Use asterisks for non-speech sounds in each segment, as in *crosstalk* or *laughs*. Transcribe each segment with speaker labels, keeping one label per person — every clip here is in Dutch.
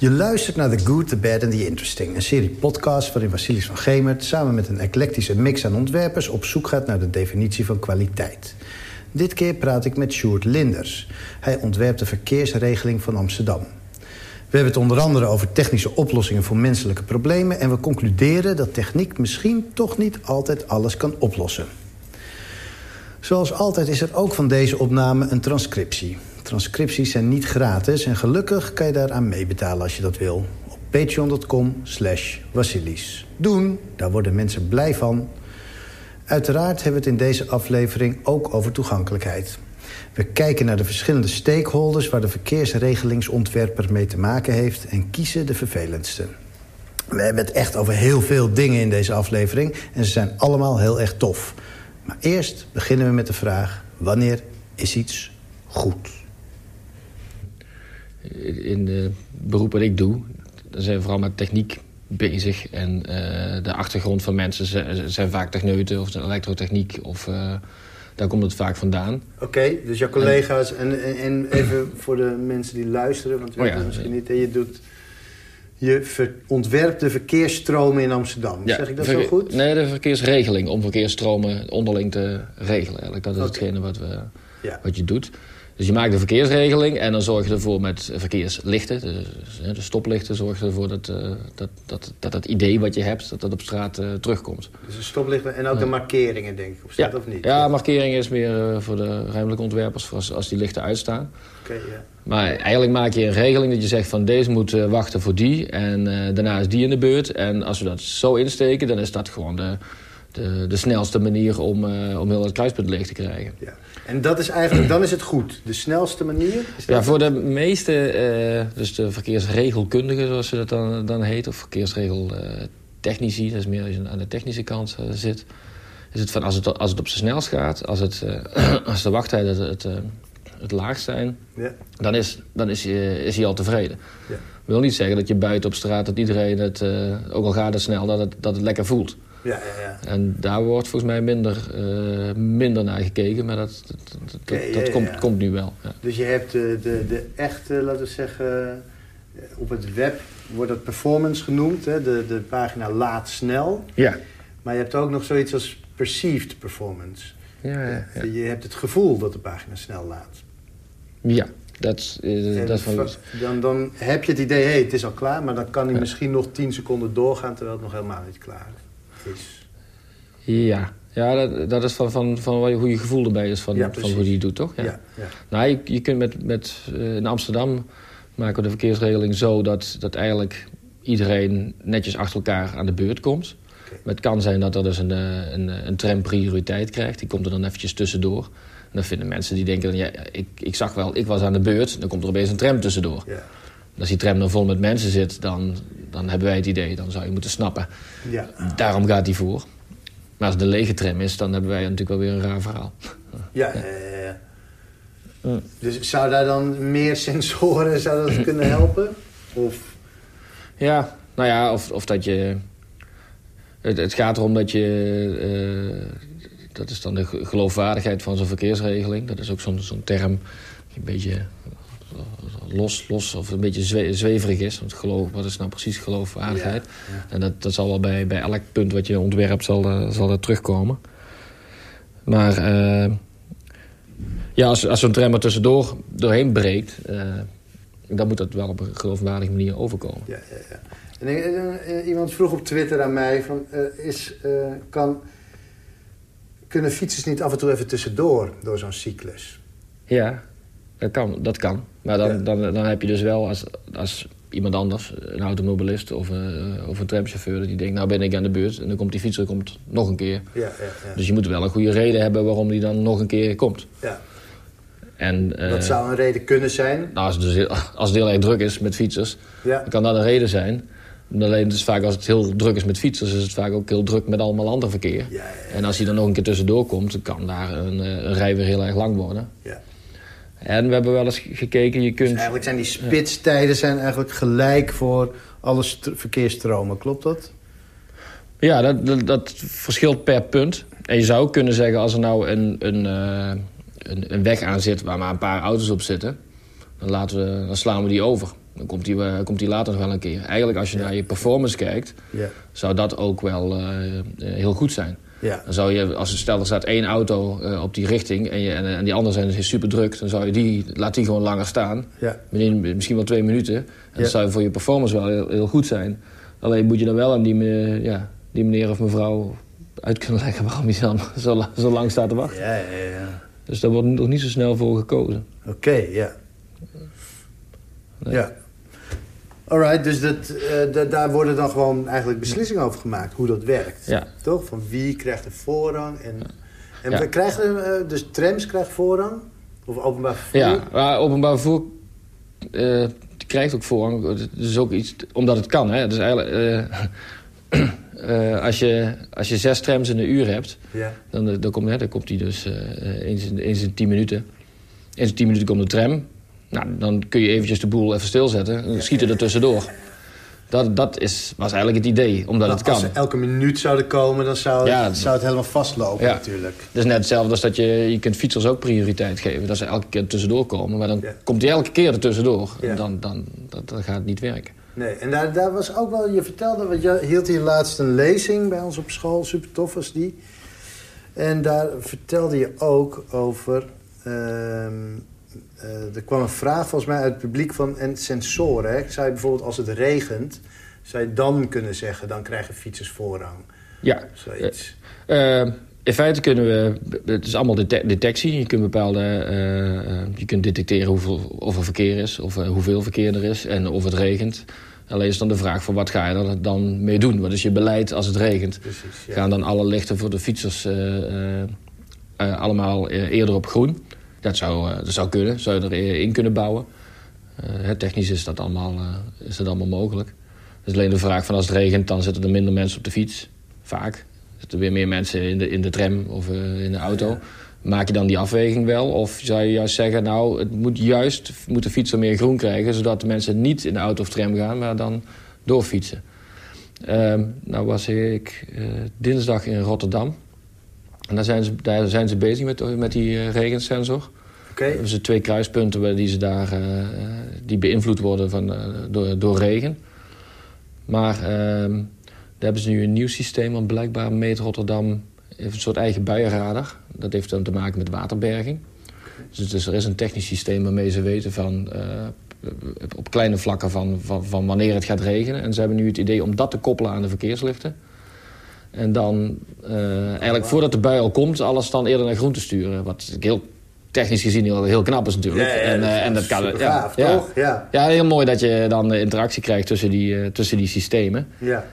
Speaker 1: Je luistert naar The Good, The Bad and The Interesting. Een serie podcasts waarin Vasilis van Gemert... samen met een eclectische mix aan ontwerpers... op zoek gaat naar de definitie van kwaliteit. Dit keer praat ik met Sjoerd Linders. Hij ontwerpt de verkeersregeling van Amsterdam. We hebben het onder andere over technische oplossingen voor menselijke problemen... en we concluderen dat techniek misschien toch niet altijd alles kan oplossen. Zoals altijd is er ook van deze opname een transcriptie. Transcripties zijn niet gratis en gelukkig kan je daaraan meebetalen als je dat wil. Op patreon.com slash Vasilis. Doen, daar worden mensen blij van. Uiteraard hebben we het in deze aflevering ook over toegankelijkheid. We kijken naar de verschillende stakeholders... waar de verkeersregelingsontwerper mee te maken heeft... en kiezen de vervelendste. We hebben het echt over heel veel dingen in deze aflevering... en ze zijn allemaal heel erg tof. Maar eerst beginnen we met de vraag... wanneer is iets goed?
Speaker 2: In de beroep wat ik doe, dan zijn we vooral met techniek bezig. En uh, de achtergrond van mensen zijn vaak techneuten of elektrotechniek. Of, uh, daar komt het vaak vandaan.
Speaker 1: Oké, okay, dus jouw collega's en, en, en, even voor de mensen die luisteren... want we oh ja, misschien niet, je doet... Je ver, ontwerpt de verkeersstromen in Amsterdam. Ja, zeg ik dat zo goed?
Speaker 2: Nee, de verkeersregeling. Om verkeersstromen onderling te regelen. Eigenlijk. Dat is okay. hetgene wat, we, ja. wat je doet. Dus je maakt de verkeersregeling en dan zorg je ervoor met verkeerslichten. Dus, de stoplichten zorg je ervoor dat, uh, dat, dat, dat het idee wat je hebt, dat dat op straat uh, terugkomt.
Speaker 1: Dus de stoplichten en ook de markeringen, denk ik, op straat
Speaker 2: ja.
Speaker 1: of niet?
Speaker 2: Ja, markeringen is meer uh, voor de ruimtelijke ontwerpers, voor als, als die lichten uitstaan.
Speaker 1: Okay, ja.
Speaker 2: Maar eigenlijk maak je een regeling dat je zegt van deze moet wachten voor die en daarna is die in de beurt. En als we dat zo insteken, dan is dat gewoon de, de, de snelste manier om, om heel het kruispunt leeg te krijgen.
Speaker 1: Ja. En dat is eigenlijk, dan is het goed. De snelste manier?
Speaker 2: ja, voor de meeste, uh, dus de verkeersregelkundigen zoals ze dat dan, dan heet... of verkeersregeltechnici, dat is meer als je aan de technische kant uh, zit... is het van als het, als het op zijn snelst gaat, als, het, uh, *clears throat* als de wachttijden het, het, het laagst zijn... Ja. dan, is, dan is, is hij al tevreden. Ja. Dat wil niet zeggen dat je buiten op straat, dat iedereen het, ook al gaat het snel, dat het, dat het lekker voelt.
Speaker 1: Ja, ja, ja.
Speaker 2: En daar wordt volgens mij minder, uh, minder naar gekeken, maar dat, dat, dat, komt, komt nu wel.
Speaker 1: Dus je hebt de, de, de echte, laten we zeggen, op het web wordt dat performance genoemd, hè? De, de pagina laat snel.
Speaker 2: Ja.
Speaker 1: Maar je hebt ook nog zoiets als perceived performance.
Speaker 2: Ja, ja, ja.
Speaker 1: Je hebt het gevoel dat de pagina snel laat.
Speaker 2: Ja, dat, uh, dat van...
Speaker 1: dan, dan heb je het idee, hé, hey, het is al klaar... maar dan kan hij misschien nog 10 seconden doorgaan... terwijl het nog helemaal niet klaar is is.
Speaker 2: Ja, ja dat, dat is van, van, van hoe je gevoel erbij is van, ja, van hoe die het doet, toch?
Speaker 1: Ja. ja, ja.
Speaker 2: Nou, je, je kunt met, met, uh, in Amsterdam maken we de verkeersregeling zo dat, dat eigenlijk iedereen netjes achter elkaar aan de beurt komt. Okay. Maar het kan zijn dat er dus een, een, een tram prioriteit krijgt. Die komt er dan eventjes tussendoor. En dan vinden mensen die denken, ja, ik, ik zag wel, ik was aan de beurt. Dan komt er opeens een tram tussendoor.
Speaker 1: Ja.
Speaker 2: Als die tram dan vol met mensen zit, dan, dan hebben wij het idee. Dan zou je moeten snappen.
Speaker 1: Ja.
Speaker 2: Daarom gaat die voor. Maar als het een lege tram is, dan hebben wij natuurlijk wel weer een raar verhaal.
Speaker 1: Ja, ja. ja. Dus zou daar dan meer *laughs* sensoren zou dat kunnen helpen? Of?
Speaker 2: Ja, nou ja, of, of dat je... Het, het gaat erom dat je... Uh, dat is dan de geloofwaardigheid van zo'n verkeersregeling. Dat is ook zo'n zo'n term, een beetje los, los of een beetje zwe zweverig is. Want geloof, wat is nou precies geloofwaardigheid? Ja, ja. En dat, dat zal wel bij, bij elk punt wat je ontwerpt zal, uh, zal dat terugkomen. Maar uh, ja, als, als zo'n tram er tussendoor doorheen breekt... Uh, dan moet dat wel op een geloofwaardige manier overkomen.
Speaker 1: Ja, ja, ja. En, iemand vroeg op Twitter aan mij... Van, is, kan, kunnen fietsers niet af en toe even tussendoor door zo'n cyclus?
Speaker 2: Ja, dat kan. Dat kan. Maar dan, ja. dan, dan heb je dus wel als, als iemand anders, een automobilist of, uh, of een tramchauffeur... die denkt, nou ben ik aan de beurt. En dan komt die fietser komt nog een keer.
Speaker 1: Ja, ja,
Speaker 2: dus je moet wel een goede reden hebben waarom die dan nog een keer komt.
Speaker 1: Ja.
Speaker 2: En, uh,
Speaker 1: Wat zou een reden kunnen zijn?
Speaker 2: Nou, als, het dus heel, als het heel erg druk is met fietsers, dan kan dat een reden zijn. Alleen dus vaak als het heel druk is met fietsers... is het vaak ook heel druk met allemaal ander verkeer. En als hij dan nog een keer tussendoor komt... dan kan daar een, eh, een rij weer heel erg lang worden.
Speaker 1: Ja.
Speaker 2: En we hebben wel eens gekeken, je kunt... Dus
Speaker 1: eigenlijk zijn die spitstijden zijn eigenlijk gelijk voor alle verkeersstromen, klopt dat?
Speaker 2: Ja, dat, dat, dat, verschilt per punt. En je zou kunnen zeggen, als er nou een, een, uh, een, een, weg aan zit waar maar een paar auto's op zitten... Dan, laten we, dan slaan we die over. Dan komt hij eh, komt hij later nog wel een keer. Eigenlijk als je naar je performance kijkt,
Speaker 1: Ja.
Speaker 2: zou dat ook wel eh, eh, heel goed zijn.
Speaker 1: Ja.
Speaker 2: Dan zou je, als er stel er staat één auto eh, op die richting en, je, en, en die anderen zijn dus super druk, dan zou je die, laat die gewoon langer staan.
Speaker 1: Ja.
Speaker 2: Misschien, misschien wel twee minuten. En
Speaker 1: Ja.
Speaker 2: dat zou voor je performance wel heel, heel goed zijn. Alleen moet je dan wel aan die, me- ja, die meneer of mevrouw uit kunnen *laughs* leggen waarom hij dan zo, zo lang staat te wachten.
Speaker 1: Ja, ja, ja.
Speaker 2: Dus daar wordt nog niet zo snel voor gekozen.
Speaker 1: Oké, ja.
Speaker 2: Nee.
Speaker 1: Ja. Alright, dus dat, eh, da- daar worden dan gewoon eigenlijk beslissingen over gemaakt, hoe dat werkt.
Speaker 2: Ja.
Speaker 1: Toch? Van wie krijgt er voorrang en... En
Speaker 2: Ja.
Speaker 1: we krijgen, eh, dus trams krijgen voorrang? Of openbaar vervoer?
Speaker 2: Ja, maar openbaar vervoer eh, krijgt ook voorrang. Het is ook iets, omdat het kan. Hè? Dus eigenlijk, *clears throat* als, je, als je zes trams in een uur hebt,
Speaker 1: Ja.
Speaker 2: dan, dan, komt, hè, dan komt die dus eens, in, eens in tien minuten. Eens in tien minuten komt de tram. Nou, dan kun je eventjes de boel even stilzetten en schieten er tussendoor. Dat, dat is, was eigenlijk het idee, omdat het
Speaker 1: Als
Speaker 2: kan.
Speaker 1: ze elke minuut zouden komen, dan zou, het, zou het helemaal vastlopen
Speaker 2: Ja.
Speaker 1: natuurlijk.
Speaker 2: Het is net hetzelfde als dat je, je kunt fietsers ook prioriteit geven. Dat ze elke keer tussendoor komen. Maar dan
Speaker 1: Ja.
Speaker 2: komt die elke keer er tussendoor. En dan, dan, dat, dat gaat niet werken.
Speaker 1: Nee, en daar, daar was ook wel, je vertelde, want je hield hier laatst een lezing bij ons op school, super tof was die. En daar vertelde je ook over, ehm, eh, er kwam een vraag volgens mij uit het publiek van en sensoren. Hè? Zou je bijvoorbeeld als het regent, zou je dan kunnen zeggen, dan krijgen fietsers voorrang?
Speaker 2: Ja,
Speaker 1: Zoiets.
Speaker 2: Eh, in feite kunnen we... Het is allemaal dete- detectie. Je kunt bepaalde... eh, eh, je kunt detecteren hoeveel, of er verkeer is. Of eh, hoeveel verkeer er is. En of het regent. Alleen is dan de vraag van wat ga je er dan mee doen? Wat is je beleid als het regent?
Speaker 1: Precies, ja.
Speaker 2: Gaan dan alle lichten voor de fietsers eh, eh, eh, allemaal eh, eerder op groen? Dat zou, eh, dat zou kunnen. Zou je erin kunnen bouwen. Eh, technisch is dat, allemaal, eh, is dat allemaal mogelijk. Het is alleen de vraag van als het regent, dan zitten er minder mensen op de fiets. Vaak. Zitten er weer meer mensen in de, in de tram of eh, in de auto. Maak je dan die afweging wel? Of zou je juist zeggen, nou, het moet juist moet de fietser meer groen krijgen... zodat de mensen niet in de auto of tram gaan, maar dan doorfietsen. Ehm nou was ik eh, dinsdag in Rotterdam. En daar zijn ze, daar zijn ze bezig met, met die eh, regensensor.
Speaker 1: Oké,
Speaker 2: Er zijn twee kruispunten waar die, ze daar, eh, die beïnvloed worden van, eh, door, door regen. Maar ehm, daar hebben ze nu een nieuw systeem, want blijkbaar meet Rotterdam heeft een soort eigen buienradar. Dat heeft dan te maken met waterberging. Dus, dus er is een technisch systeem waarmee ze weten van, op kleine vlakken van, van, van wanneer het gaat regenen. En ze hebben nu het idee om dat te koppelen aan de verkeerslichten. En dan eh, eigenlijk voordat de bui al komt, alles dan eerder naar groen te sturen. Wat heel technisch gezien heel, heel knap is natuurlijk.
Speaker 1: Ja, ja,
Speaker 2: en,
Speaker 1: dat
Speaker 2: eh, en dat kan. ja,
Speaker 1: gaaf,
Speaker 2: ja.
Speaker 1: toch? Ja.
Speaker 2: Ja, heel mooi dat je dan de interactie krijgt tussen die, eh, tussen die systemen.
Speaker 1: ja.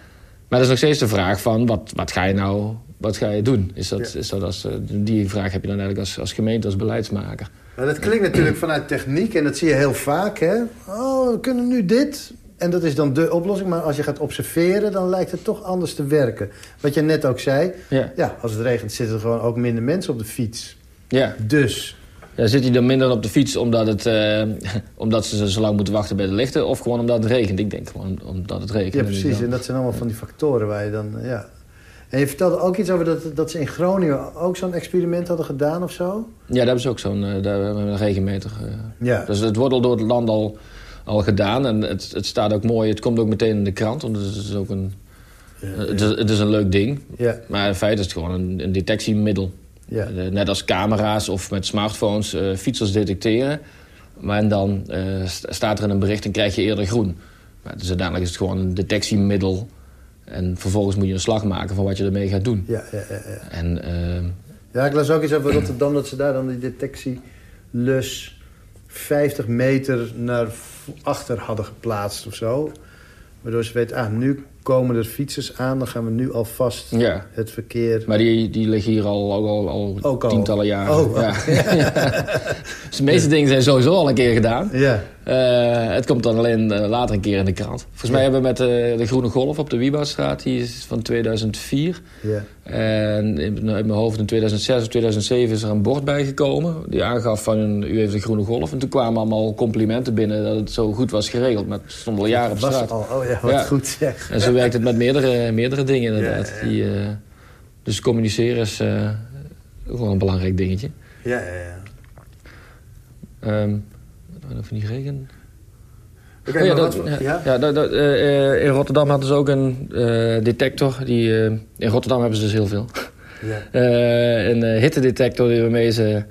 Speaker 2: Maar dat is nog steeds de vraag van, wat, wat ga je nou wat ga je doen? Is dat, is dat als, eh, die vraag heb je dan eigenlijk als, als gemeente, als beleidsmaker.
Speaker 1: Nou, dat klinkt natuurlijk vanuit techniek en dat zie je heel vaak. Hè? Oh, we kunnen nu dit. En dat is dan de oplossing. Maar als je gaat observeren, dan lijkt het toch anders te werken. Wat je net ook zei.
Speaker 2: Ja.
Speaker 1: Ja, als het regent zitten er gewoon ook minder mensen op de fiets.
Speaker 2: Ja.
Speaker 1: Dus,
Speaker 2: Ja, zit hij dan minder op de fiets omdat, het, eh, omdat ze zo lang moeten wachten bij de lichten... of gewoon omdat het regent? Ik denk gewoon omdat het regent.
Speaker 1: ja precies.
Speaker 2: dan-
Speaker 1: En dat zijn allemaal van die factoren waar je dan... Ja. En je vertelde ook iets over dat, dat ze in Groningen ook zo'n experiment hadden gedaan of zo?
Speaker 2: Ja, daar hebben ze ook zo'n eh, daar hebben we een regenmeter. eh.
Speaker 1: Ja.
Speaker 2: Dus het wordt al door het land al, al gedaan. En het, het staat ook mooi, het komt ook meteen in de krant. Want het is ook een,
Speaker 1: Ja,
Speaker 2: het, is, het is een leuk ding.
Speaker 1: Ja,
Speaker 2: Maar in feite is het gewoon een, een detectiemiddel.
Speaker 1: ja.
Speaker 2: Eh, net als camera's of met smartphones eh, fietsers detecteren. Maar dan eh, st- staat er in een bericht en krijg je eerder groen. Maar dus uiteindelijk is het gewoon een detectiemiddel. En vervolgens moet je een slag maken van wat je ermee gaat doen.
Speaker 1: Ja, ja, ja, ja.
Speaker 2: En
Speaker 1: Ja, ik las ook iets over Rotterdam dat ze daar dan die detectielus 50 meter naar achter hadden geplaatst of zo. Waardoor ze weten, ah, nu komen er fietsers aan, dan gaan we nu alvast
Speaker 2: ja,
Speaker 1: het verkeer...
Speaker 2: maar die, die liggen hier al, al, al, al
Speaker 1: Ook al.
Speaker 2: tientallen jaren.
Speaker 1: Oh,
Speaker 2: ja. *laughs* dus de meeste dingen zijn sowieso al een keer gedaan.
Speaker 1: Ja,
Speaker 2: Eh, het komt dan alleen eh, later een keer in de krant. Volgens mij hebben we met eh, de Groene Golf op de Wieboudstraat... die is van 2004...
Speaker 1: ja,
Speaker 2: En in mijn hoofd in 2006 of 2007 is er een bord bijgekomen... die aangaf van u heeft een groene golf. En toen kwamen allemaal complimenten binnen dat het zo goed was geregeld. Maar het stond al jaren op
Speaker 1: was
Speaker 2: straat.
Speaker 1: al. Oh ja, wat goed zeg.
Speaker 2: En zo werkt het met meerdere, meerdere dingen inderdaad.
Speaker 1: Ja, ja.
Speaker 2: Die, eh, dus communiceren is eh, ook wel een belangrijk dingetje.
Speaker 1: Ja, ja, ja.
Speaker 2: Er van die regen?
Speaker 1: Oké,
Speaker 2: Oh ja, dat-
Speaker 1: wat-
Speaker 2: ja. dat- dat, eh, in Rotterdam hadden ze ook een detector. Die, in Rotterdam hebben ze dus heel veel.
Speaker 1: Ja. *laughs*
Speaker 2: Een hittedetector die- waarmee ze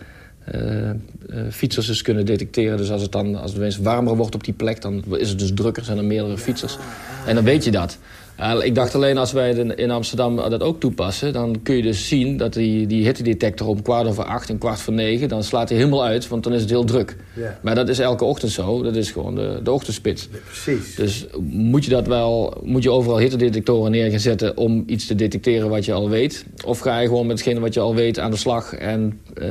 Speaker 2: fietsers dus kunnen detecteren. Dus als het dan als het warmer wordt op die plek, dan is het dus drukker. Zijn er meerdere fietsers. En dan weet je dat. Eh, ik dacht alleen als wij in- Amsterdam dat ook toepassen... dan kun je dus zien dat die, die hittedetector om kwart over acht en kwart voor negen... dan slaat hij helemaal uit, want dan is het heel druk.
Speaker 1: Ja.
Speaker 2: Maar dat is elke ochtend zo. Dat is gewoon de, de ochtendspits.
Speaker 1: Precies.
Speaker 2: Dus moet je dat wel, moet je overal hittedetectoren neer gaan zetten om iets te detecteren wat je al weet? Of ga je gewoon met hetgene wat je al weet aan de slag en eh,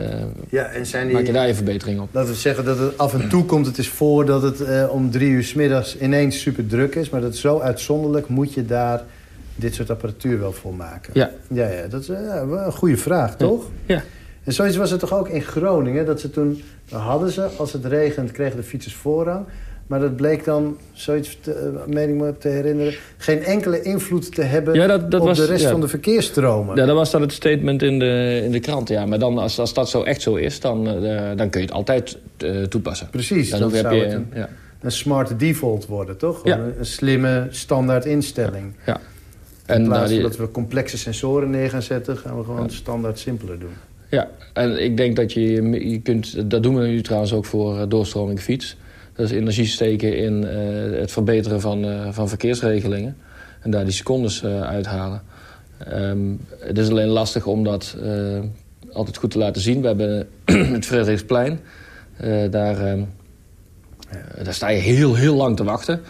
Speaker 1: ja, en zijn
Speaker 2: maak je
Speaker 1: die...
Speaker 2: daar je verbetering op?
Speaker 1: Laten we zeggen dat het af en toe komt het eens voor dat het eh, om drie uur 's middags ineens super druk is. Maar dat is zo uitzonderlijk moet je daar dit soort apparatuur wel voor maken.
Speaker 2: Ja.
Speaker 1: Ja, ja dat is eh, ja, een goede vraag, toch?
Speaker 2: Ja.
Speaker 1: En zoiets was het toch ook in Groningen? Dat ze toen, hadden ze, als het regent, kregen de fietsers voorrang. Maar dat bleek dan, zoiets, te, eh, meen ik me te herinneren... geen enkele invloed te hebben
Speaker 2: Ja, dat- dat
Speaker 1: op
Speaker 2: was-
Speaker 1: de rest
Speaker 2: ja.
Speaker 1: van de verkeersstromen.
Speaker 2: Ja, dat was dan het statement in de, in de krant. Ja. Maar dan, als, als dat zo echt zo is, dan, eh, dan kun je het altijd toepassen.
Speaker 1: Precies,
Speaker 2: Dan heb
Speaker 1: zou
Speaker 2: je,
Speaker 1: het een,
Speaker 2: ja.
Speaker 1: Een smart default worden, toch?
Speaker 2: Ja.
Speaker 1: een, een slimme standaard instelling.
Speaker 2: ja.
Speaker 1: In
Speaker 2: En,
Speaker 1: plaats
Speaker 2: nou,
Speaker 1: van dat we complexe sensoren neer gaan zetten... gaan we gewoon standaard simpeler doen.
Speaker 2: Ja, en ik denk dat je, je kunt, dat doen we nu trouwens ook voor eh, doorstroming fiets. Dat is energie steken in eh, het verbeteren van, eh, van verkeersregelingen. En daar die secondes uithalen. Ehm, het is alleen lastig om dat altijd goed te laten zien. We hebben *clears throat* het Frederiksplein. Daar, ehm, eh, daar sta je heel, heel lang te wachten.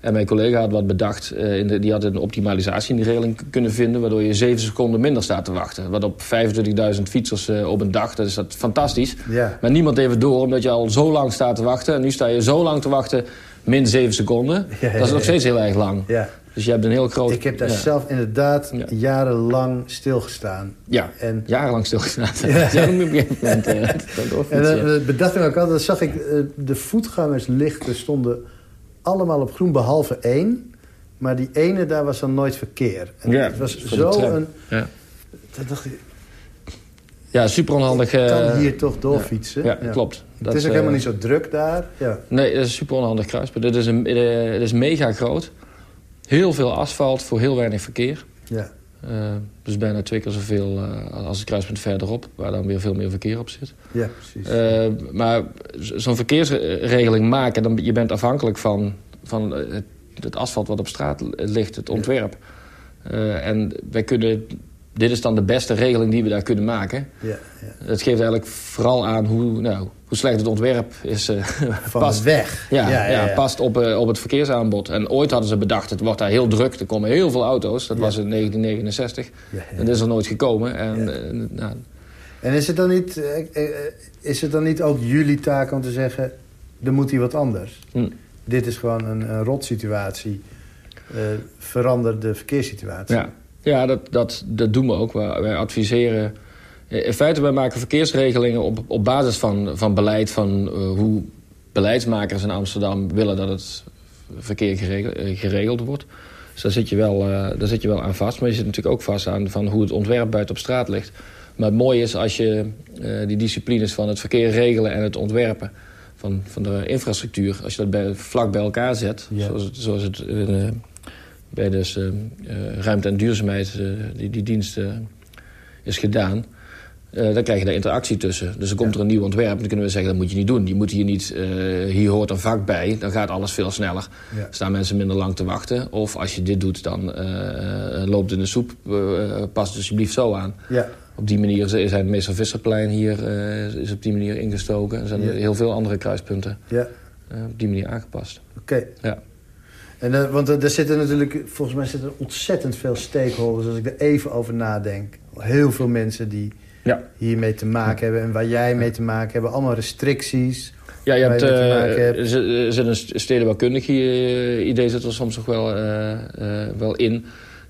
Speaker 2: En mijn collega had wat bedacht. eh, die had een optimalisatie in die regeling kunnen vinden... waardoor je 7 seconden minder staat te wachten. Wat op 25.000 fietsers eh, op een dag, dat is dat fantastisch.
Speaker 1: Ja.
Speaker 2: Maar niemand heeft het door, omdat je al zo lang staat te wachten. En nu sta je zo lang te wachten, min 7 seconden.
Speaker 1: Ja, ja,
Speaker 2: dat is nog steeds heel erg lang.
Speaker 1: Ja.
Speaker 2: Dus je hebt een heel groot...
Speaker 1: Ik heb daar
Speaker 2: ja.
Speaker 1: zelf inderdaad
Speaker 2: Ja.
Speaker 1: jarenlang stilgestaan.
Speaker 2: Ja,
Speaker 1: En,
Speaker 2: jarenlang stilgestaan. *laughs* Ja. Ja, moment, dat
Speaker 1: en
Speaker 2: ja.
Speaker 1: eh, dat bedacht ik ook altijd, dan zag ik eh, de voetgangerslichten stonden allemaal op groen, behalve één. Maar die ene, daar was dan nooit verkeer. En
Speaker 2: Ja,
Speaker 1: het was zo een...
Speaker 2: Ja.
Speaker 1: Dan dacht ik,
Speaker 2: Ja, super onhandig.
Speaker 1: ik kan
Speaker 2: eh,
Speaker 1: hier toch doorfietsen.
Speaker 2: Ja, klopt.
Speaker 1: Het is ook helemaal niet zo druk daar. Ja.
Speaker 2: Nee, dat is een super onhandig kruispunt. Dit is, een, het is mega groot. Heel veel asfalt voor heel weinig verkeer.
Speaker 1: Ja.
Speaker 2: Eh, dus bijna twee keer zoveel eh, als het kruispunt verderop, waar dan weer veel meer verkeer op zit.
Speaker 1: ja, precies.
Speaker 2: Eh, maar zo'n verkeersregeling maken, dan, je bent afhankelijk van, van het, het asfalt wat op straat ligt, het ontwerp. En wij kunnen, dit is dan de beste regeling die we daar kunnen maken.
Speaker 1: ja, ja.
Speaker 2: Het geeft eigenlijk vooral aan hoe, nou, hoe slecht het ontwerp is. eh,
Speaker 1: Van
Speaker 2: past,
Speaker 1: de weg.
Speaker 2: ja, ja,
Speaker 1: ja, ja.
Speaker 2: past op, eh, op het verkeersaanbod. En ooit hadden ze bedacht, het wordt daar heel druk. Er komen heel veel auto's. Dat was in 1969.
Speaker 1: Ja, ja.
Speaker 2: En dat is er nooit gekomen. En, eh, nou,
Speaker 1: En is het, dan niet, is het dan niet ook jullie taak om te zeggen... er moet hier wat anders?
Speaker 2: hm.
Speaker 1: Dit is gewoon een, een rotsituatie. Verander de verkeerssituatie.
Speaker 2: Ja, ja dat, dat, dat doen we ook. Wij, adviseren... In feite, wij maken verkeersregelingen op, op basis van, van beleid... van eh, hoe beleidsmakers in Amsterdam willen dat het verkeer geregeld, eh, geregeld wordt. Dus daar zit, je wel, eh, daar zit je wel aan vast. Maar je zit natuurlijk ook vast aan van hoe het ontwerp buiten op straat ligt. Maar het mooie is als je die disciplines van het verkeer regelen en het ontwerpen... van, van de infrastructuur, als je dat bij, vlak bij elkaar zet...
Speaker 1: Ja.
Speaker 2: zoals het, zoals het bij dus, eh, eh, ruimte en duurzaamheid, eh, die, die dienst eh, is gedaan... dan krijg je daar interactie tussen. Dus dan komt er een nieuw ontwerp. Dan kunnen we zeggen, dat moet je niet doen. Je moet hier niet, hier hoort een vak bij. Dan gaat alles veel sneller.
Speaker 1: Ja.
Speaker 2: Staan mensen minder lang te wachten. Of als je dit doet, dan loopt in de soep. Pas het alsjeblieft zo aan.
Speaker 1: Ja.
Speaker 2: Op die manier zijn het meester Visserplein hier is op die manier ingestoken. Er zijn heel veel andere kruispunten
Speaker 1: ja.
Speaker 2: op die manier aangepast.
Speaker 1: Oké.
Speaker 2: Ja.
Speaker 1: En, eh, want er zitten natuurlijk, volgens mij zitten er ontzettend veel stakeholders... als ik er even over nadenk. Heel veel mensen die
Speaker 2: Ja.
Speaker 1: hiermee te maken hebben... en waar jij mee te maken hebt. Allemaal restricties.
Speaker 2: Ja, je hebt, eh,
Speaker 1: maken hebt.
Speaker 2: er zit- een stedenbouwkundig eh, idee zit er soms nog wel, eh, eh, wel in.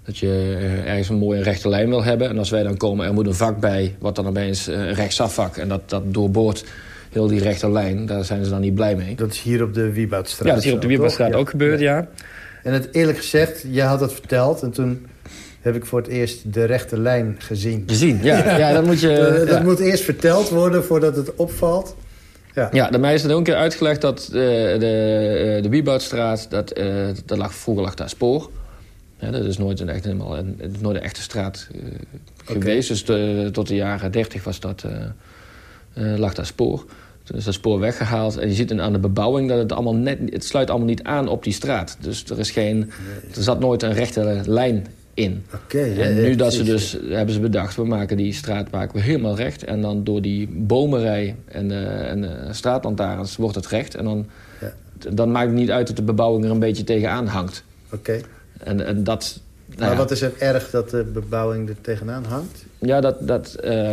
Speaker 2: Dat je eh, ergens een mooie rechte lijn wil hebben. En als wij dan komen, er moet een vak bij, wat dan opeens eh, een rechtsafvak. En dat, dat doorboort heel die rechte lijn. Daar zijn ze dan niet blij mee.
Speaker 1: Dat is hier op de Wieboudstraat.
Speaker 2: Ja, dat is hier op de
Speaker 1: toch?
Speaker 2: ook gebeurd, ja.
Speaker 1: En het eerlijk gezegd, jij had dat verteld... en toen heb ik voor het eerst de rechte lijn gezien.
Speaker 2: Gezien, ja. *laughs* ja. dan moet je...
Speaker 1: Eh, dat moet eerst verteld worden voordat het opvalt.
Speaker 2: Ja, ja de mij is het ook een keer uitgelegd dat de, de, de Wieboudstraat, dat, dat lag, vroeger lag daar spoor. Ja, dat is nooit een, echt, helemaal, een, het is nooit een echte straat uh, geweest. Dus tot de jaren 30 was dat, uh, lag daar spoor. Toen is dat spoor weggehaald. En je ziet aan de bebouwing dat het allemaal net... Het sluit allemaal niet aan op die straat. Dus er is geen... Er zat nooit een rechte lijn in.
Speaker 1: Oké.
Speaker 2: en nu dat ze dus... Hebben ze bedacht, we maken die straat maken we helemaal recht. En dan door die bomenrij en de, en de straatlantaarns wordt het recht. En dan, ja. dan maakt het niet uit dat de bebouwing er een beetje tegenaan hangt.
Speaker 1: Oké.
Speaker 2: En, en dat...
Speaker 1: Nou maar wat is er erg dat de bebouwing er tegenaan hangt?
Speaker 2: Ja, dat... dat uh,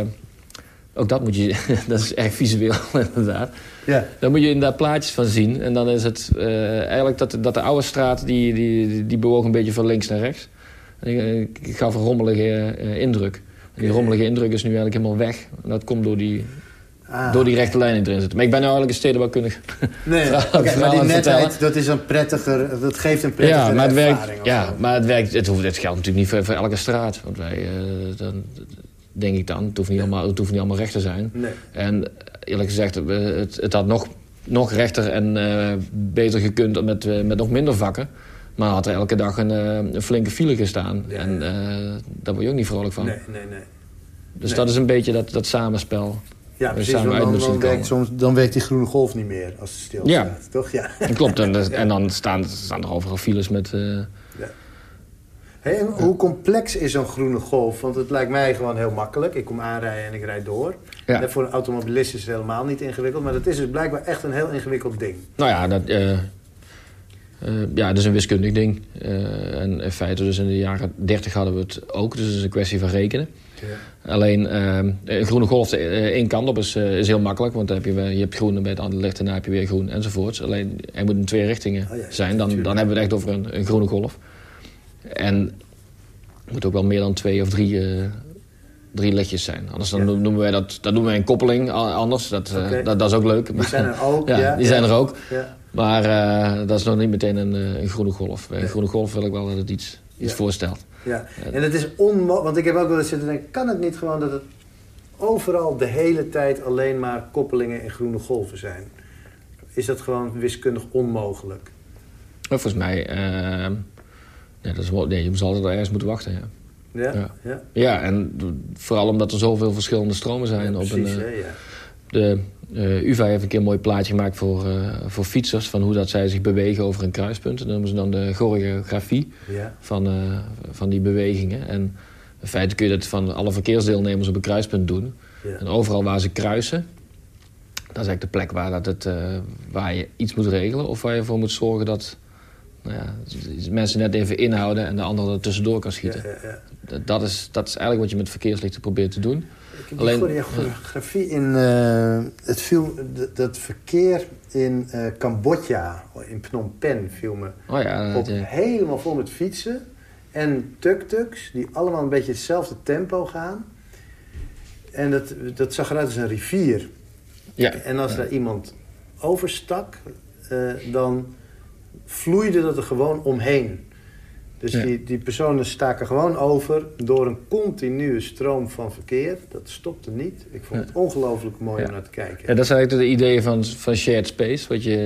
Speaker 2: ook dat moet je... *laughs* dat is erg visueel, *laughs* inderdaad. Ja. Daar moet je inderdaad plaatjes van zien. En dan is het uh, eigenlijk dat, dat de oude straat... Die, die, die bewoog een beetje van links naar rechts. En ik, ik gaf een rommelige uh, indruk. En die rommelige indruk is nu eigenlijk helemaal weg. En dat komt door die, Ah, door die rechte lijn erin zitten. Maar ik ben nu eigenlijk een stedenbouwkundig
Speaker 1: Nee, *laughs* okay, maar die netheid, dat is een prettiger, dat geeft een prettiger
Speaker 2: ja, maar het
Speaker 1: ervaring.
Speaker 2: Werkt, ja, maar het, werkt, het, hoeft, het geldt natuurlijk niet voor, elke straat. Want wij, uh, dan, denk ik dan, het hoeft niet, allemaal, het hoeft niet allemaal recht te zijn.
Speaker 1: Nee.
Speaker 2: En eerlijk gezegd, het, het had nog, nog rechter en uh, beter gekund met, uh, met nog minder vakken. Maar had er elke dag een, een flinke file gestaan. Ja, en daar word je ook niet vrolijk van.
Speaker 1: Nee, nee, nee.
Speaker 2: Dus
Speaker 1: nee.
Speaker 2: dat is een beetje dat, dat samenspel.
Speaker 1: Ja, precies. Dan, dan, dan, werkt soms, dan werkt die groene golf niet meer als het stil
Speaker 2: ja.
Speaker 1: staat, toch? Ja.
Speaker 2: Klopt. En, *laughs* ja. en dan staan, staan er overal files met...
Speaker 1: Hey, hoe complex is zo'n groene golf? Want het lijkt mij gewoon heel makkelijk. Ik kom aanrijden en ik rijd door. Ja. En voor een automobilist is het helemaal niet ingewikkeld. Maar dat is dus blijkbaar echt een heel ingewikkeld ding.
Speaker 2: Nou ja, dat, uh, uh, ja, dat is een wiskundig ding. Uh, en in feite, dus in de jaren 30 hadden we het ook. Dus het is een kwestie van rekenen. Ja. Alleen een groene golf één kant op is, is heel makkelijk. Want dan heb je, je hebt groen en bij het andere licht en dan heb je weer groen enzovoorts. Alleen hij moet in twee richtingen oh ja, zijn. Dan, dan hebben we het echt over een, een groene golf. En het moet ook wel meer dan twee of drie, uh, drie lichtjes zijn. Anders dan ja. noemen wij dat, dat noemen wij een koppeling anders. Dat, okay. dat, dat, is ook leuk.
Speaker 1: Die zijn er ook. *laughs*
Speaker 2: ja,
Speaker 1: ja,
Speaker 2: die zijn er ook. Maar dat is nog niet meteen een, een groene golf. Bij een groene golf wil ik wel dat het iets, iets voorstelt.
Speaker 1: Ja, en het is onmogelijk, want ik heb ook wel eens zitten denken... kan het niet gewoon dat het overal de hele tijd alleen maar koppelingen in groene golven zijn? Is dat gewoon wiskundig onmogelijk?
Speaker 2: Volgens mij, ja, dat is, nee, je zal altijd ergens moeten wachten, ja.
Speaker 1: Ja, ja. ja.
Speaker 2: ja en vooral omdat er zoveel verschillende stromen zijn.
Speaker 1: Ja, precies,
Speaker 2: op een,
Speaker 1: uh, ja.
Speaker 2: De uh, UvA heeft een keer een mooi plaatje gemaakt voor, uh, voor fietsers... van hoe dat zij zich bewegen over een kruispunt. Dat noemen ze dan de choreografie van, uh, van die bewegingen. En in feite kun je dat van alle verkeersdeelnemers op een kruispunt doen. En overal waar ze kruisen... dat is eigenlijk de plek waar, dat het, waar je iets moet regelen... of waar je voor moet zorgen dat nou ja, mensen net even inhouden... en de andere er tussendoor kan schieten.
Speaker 1: Ja,
Speaker 2: dat, is, dat is eigenlijk wat je met verkeerslichten probeert te doen...
Speaker 1: Ik heb Alleen, choreografie in uh, het viel, dat verkeer in uh, Cambodja, in Phnom Penh viel me
Speaker 2: oh ja,
Speaker 1: op. Helemaal vol met fietsen en tuk-tuks die allemaal een beetje hetzelfde tempo gaan. En dat, dat zag eruit als een rivier.
Speaker 2: Ja.
Speaker 1: En als
Speaker 2: ja.
Speaker 1: daar iemand overstak, uh, dan vloeide dat er gewoon omheen. Dus
Speaker 2: Ja.
Speaker 1: die, die personen staken gewoon over door een continue stroom van verkeer. Dat stopte niet. Ik vond het ongelooflijk mooi
Speaker 2: Ja.
Speaker 1: om naar te kijken.
Speaker 2: Ja, dat is eigenlijk de idee van, van shared space, wat je,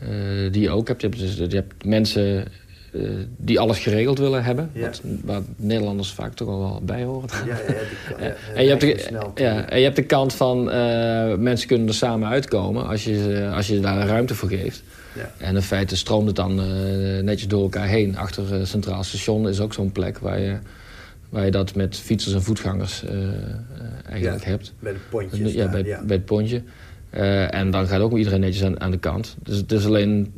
Speaker 2: eh, eh, die je ook hebt. Je hebt, dus, je hebt mensen eh, die alles geregeld willen hebben, wat, waar Nederlanders vaak toch al wel bij horen.
Speaker 1: Ja, *laughs*
Speaker 2: en, je hebt de, ja, en je hebt de kant van mensen kunnen er samen uitkomen als je, als je daar ruimte voor geeft.
Speaker 1: Ja.
Speaker 2: En in feite stroomt het dan eh, netjes door elkaar heen. Achter het Centraal Station is ook zo'n plek waar je, waar je dat met fietsers en voetgangers eh, eh, eigenlijk
Speaker 1: Ja.
Speaker 2: hebt.
Speaker 1: Bij de pontjes
Speaker 2: ja, bij,
Speaker 1: ja.
Speaker 2: bij het pontje. Eh, en dan gaat ook iedereen netjes aan, aan de kant. Dus het is alleen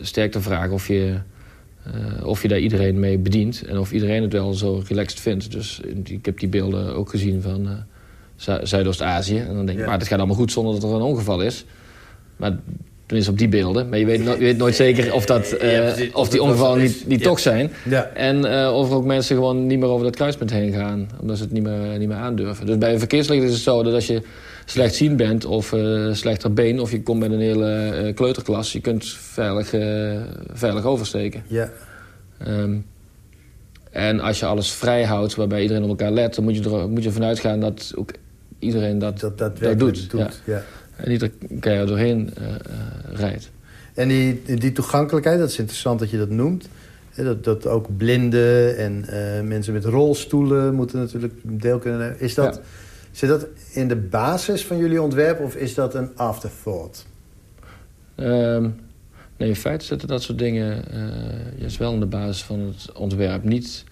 Speaker 2: sterk de vraag of je, eh, of je daar iedereen mee bedient. En of iedereen het wel zo relaxed vindt. Dus ik heb die beelden ook gezien van eh, Zu- Zuidoost-Azië. En dan denk ik, maar het gaat allemaal goed zonder dat er een ongeval is. Maar tenminste op die beelden. Maar je weet, no- je weet nooit zeker of, dat, *laughs* eh,
Speaker 1: Ja, precies.
Speaker 2: of die ongevallen niet,
Speaker 1: is.
Speaker 2: niet
Speaker 1: Ja.
Speaker 2: toch zijn.
Speaker 1: Ja.
Speaker 2: En eh, of er ook mensen gewoon niet meer over dat kruispunt heen gaan. Omdat ze het niet meer, niet meer aandurven. Dus bij een verkeerslicht is het zo dat als je slechtziend bent of eh slechter been... of je komt met een hele eh, kleuterklas... je kunt veilig, eh, veilig oversteken.
Speaker 1: Ja.
Speaker 2: Ehm, en als je alles vrij houdt waarbij iedereen op elkaar let... dan moet je er moet je ervan uitgaan dat ook iedereen dat,
Speaker 1: Dat, dat,
Speaker 2: dat doet.
Speaker 1: doet.
Speaker 2: Ja. En niet er keihard doorheen uh, rijdt.
Speaker 1: En die, die toegankelijkheid, dat is interessant dat je dat noemt. Dat, dat ook blinden en mensen met rolstoelen moeten natuurlijk deel kunnen nemen. Is dat, Zit dat in de basis van jullie ontwerp of is dat een afterthought?
Speaker 2: Um, nee, in feite zitten dat soort dingen uh, juist wel in de basis van het ontwerp. Niet,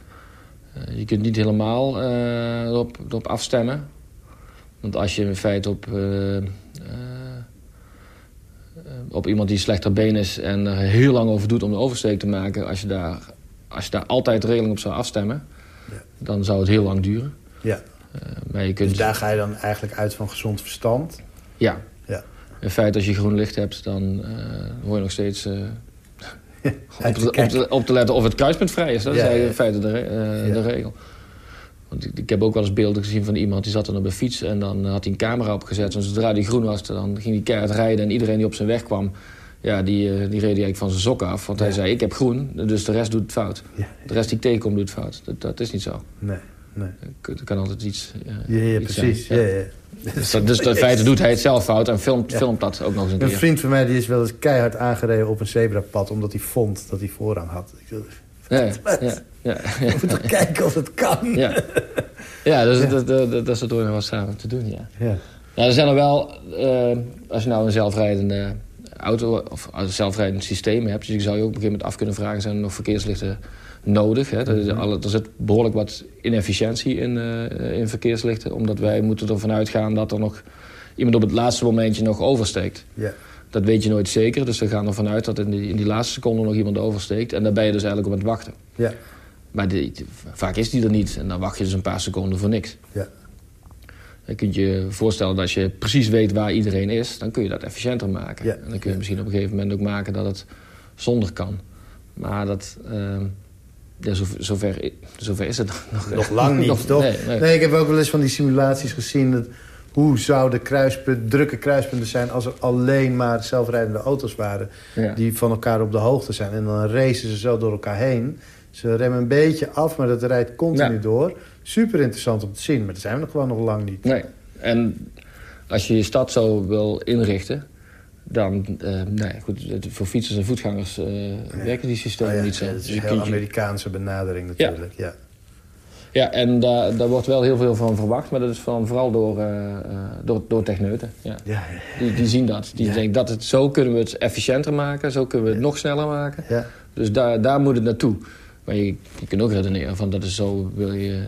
Speaker 2: uh, je kunt niet helemaal erop, erop afstemmen. Want als je in feite op, op iemand die slechter been is... en er heel lang over doet om de oversteek te maken... als je daar, als je daar altijd regeling op zou afstemmen... Ja. dan zou het heel lang duren.
Speaker 1: Ja. maar je kunt... Dus daar ga je dan eigenlijk uit van gezond verstand?
Speaker 2: Ja, in feite, als je groen licht hebt, dan uh, hoor je nog steeds... *laughs* Uh, op, te, op, te, op, te, letten of het kruispunt vrij is. Dat is in feite de, de regel. Want ik, ik, heb ook wel eens beelden gezien van iemand die zat dan op een fiets... en dan had hij een camera opgezet. En zodra die groen was, dan ging hij keihard rijden... en iedereen die op zijn weg kwam, ja, die, die reed eigenlijk van zijn sok af. Want hij zei, ik heb groen, dus de rest doet het fout. De rest die ik tegenkom doet het fout. Dat, dat is niet zo.
Speaker 1: Nee, nee.
Speaker 2: Er kan altijd iets,
Speaker 1: ja, ja, precies. Ja. Ja,
Speaker 2: dus, dus in feite doet hij het zelf fout en filmt, filmt dat ook nog eens een,
Speaker 1: keer. Een vriend van mij die is wel eens keihard aangereden op een zebrapad... omdat hij vond dat hij voorrang had. Ik dacht, *laughs* ja, ja, ja, *laughs* Je moet toch kijken of het kan.
Speaker 2: Ja, ja, dus, *laughs* Dat, dat, dat, is het door wat samen te doen, ja. ja. Nou, er zijn er wel, uh, als je nou een zelfrijdende auto of een zelfrijdend systeem hebt... dus je zou je ook op een gegeven moment af kunnen vragen... zijn er nog verkeerslichten nodig. Hè. Er, mhm. er, zit behoorlijk wat inefficiëntie in, uh, in verkeerslichten. Omdat wij moeten ervan uitgaan dat er nog iemand op het laatste momentje nog oversteekt. Ja. Dat weet je nooit zeker. Dus we gaan ervan uit dat in die, in die laatste seconde nog iemand oversteekt. En dan ben je dus eigenlijk op het wachten. Ja. Maar die, vaak is die er niet. En dan wacht je dus een paar seconden voor niks. Ja. Dan kun je je voorstellen dat als je precies weet waar iedereen is... dan kun je dat efficiënter maken. Ja. En dan kun je misschien op een gegeven moment ook maken dat het zonder kan. Maar dat... Ehm, ja, zover, zover is het nog.
Speaker 1: Nog lang *laughs* niet, toch? Nee, nee. ik heb ook wel eens van die simulaties gezien... Dat, hoe zouden kruispunt, drukke kruispunten zijn... als er alleen maar zelfrijdende auto's waren... die van elkaar op de hoogte zijn. En dan racen ze zo door elkaar heen. Ze remmen een beetje af, maar dat rijdt continu door. Super interessant om te zien, maar dat zijn we nog gewoon nog lang niet.
Speaker 2: Nee, en als je je stad zo wil inrichten dan, uh, nee, goed, voor fietsers en voetgangers uh, werken die systemen oh niet zo.
Speaker 1: dat is een heel Amerikaanse benadering natuurlijk, ja. Ja.
Speaker 2: Ja, en daar, daar wordt wel heel veel van verwacht, maar dat is van, vooral door, uh, door, door techneuten. Ja. Ja, Die, die zien dat. Die denken dat het, zo kunnen we het efficiënter maken, zo kunnen we het nog sneller maken. Ja. Dus daar, daar moet het naartoe. Maar je, je kunt ook redeneren van dat is zo wil je...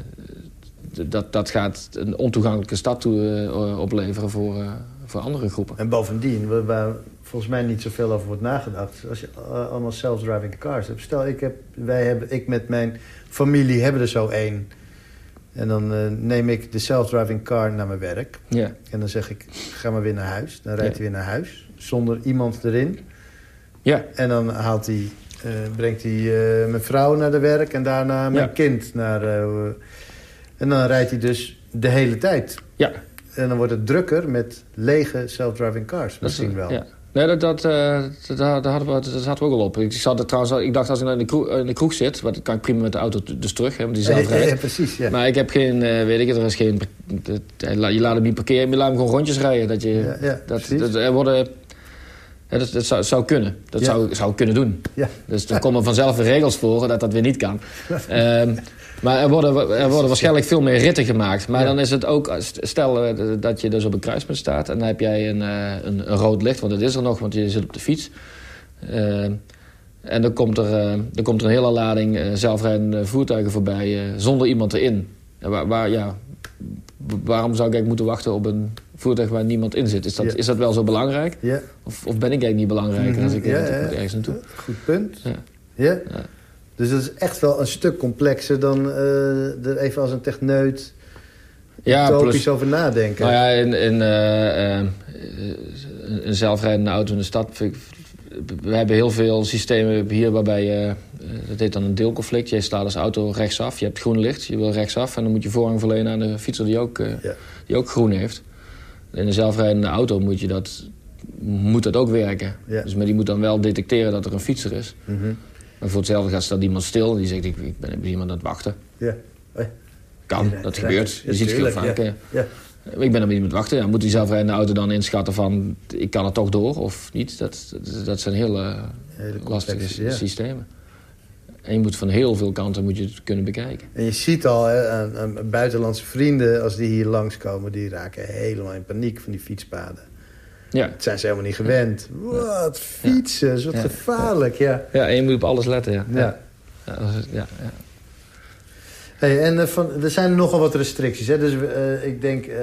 Speaker 2: Dat, dat gaat een ontoegankelijke stad toe, opleveren voor, voor andere groepen.
Speaker 1: En bovendien, waar volgens mij niet zoveel over wordt nagedacht... als je uh, allemaal self-driving cars hebt. Stel, ik, heb, wij hebben, ik met mijn familie hebben er zo één... En dan uh, neem ik de self-driving car naar mijn werk. Ja. En dan zeg ik, ga maar weer naar huis. Dan rijdt hij weer naar huis, zonder iemand erin. Ja. En dan haalt hij, uh, brengt hij mijn vrouw naar de werk... en daarna mijn kind naar... en dan rijdt hij dus de hele tijd. Ja. En dan wordt het drukker met lege self-driving cars. Misschien wel. Ja.
Speaker 2: Nee, dat, dat, uh, dat, dat, hadden we, dat hadden we ook al op. Ik, zat er trouwens, ik dacht als ik in de, kroeg, in de kroeg zit... wat kan ik prima met de auto dus terug, hè, want die zelf *laughs* rijdt.
Speaker 1: Ja, precies, ja.
Speaker 2: Maar ik heb geen, uh, weet ik het, er is geen... je laat hem niet parkeren, je laat hem gewoon rondjes rijden. Dat je, ja, ja, dat, dat, er worden... Dat, dat zou, zou, kunnen. Dat zou, zou kunnen doen. Ja. Dus er komen vanzelf regels voor dat dat weer niet kan. um, *laughs* Maar er worden, er worden waarschijnlijk veel meer ritten gemaakt. Maar dan is het ook, stel eh, dat je dus op een kruispunt staat... en dan heb jij een, eh, een, een, rood licht, want dat is er nog, want je zit op de fiets. Uh, en dan komt, er, dan komt er een hele lading zelfrijdende voertuigen voorbij zonder iemand erin. Waar, waar, ja, waarom zou ik eigenlijk moeten wachten op een voertuig waar niemand in zit? Is dat, is dat wel zo belangrijk? Ja. Of, of ben ik eigenlijk niet belangrijk als ik, ja, ergens naartoe?
Speaker 1: Goed punt. ja. Dus dat is echt wel een stuk complexer dan uh, er even als een techneut ja, utopisch over nadenken.
Speaker 2: Nou ja, in, in uh, uh, een zelfrijdende auto in de stad... We hebben heel veel systemen hier waarbij je... dat heet dan een deelconflict. Je staat als auto rechtsaf, je hebt groen licht, je wil rechtsaf... en dan moet je voorrang verlenen aan de fietser die ook, ja. die ook groen heeft. In een zelfrijdende auto moet, je dat, moet dat ook werken. Ja. Dus, maar die moet dan wel detecteren dat er een fietser is. Mm -hmm. Maar voor hetzelfde gaat staat iemand stil en die zegt, ik, ben iemand aan het wachten. Ja. Kan, dat gebeurt. Je ziet het heel vaak. Ja. Ik ben niet met wachten. Ja, moet die zelfrijdende auto dan inschatten van... ik kan er toch door of niet? Dat, dat, dat zijn hele,
Speaker 1: Hele
Speaker 2: lastige systemen. En je moet van heel veel kanten moet je het kunnen bekijken.
Speaker 1: En je ziet al, hè, aan, aan buitenlandse vrienden, als die hier langskomen... die raken helemaal in paniek van die fietspaden.
Speaker 2: Ja.
Speaker 1: Dat zijn ze helemaal niet gewend. Wat, fietsen, is wat gevaarlijk, ja.
Speaker 2: ja, en je moet op alles letten, ja.
Speaker 1: ja.
Speaker 2: Ja.
Speaker 1: Hey, en eh, van, er zijn nogal wat restricties. Hè? Dus eh, ik denk, eh,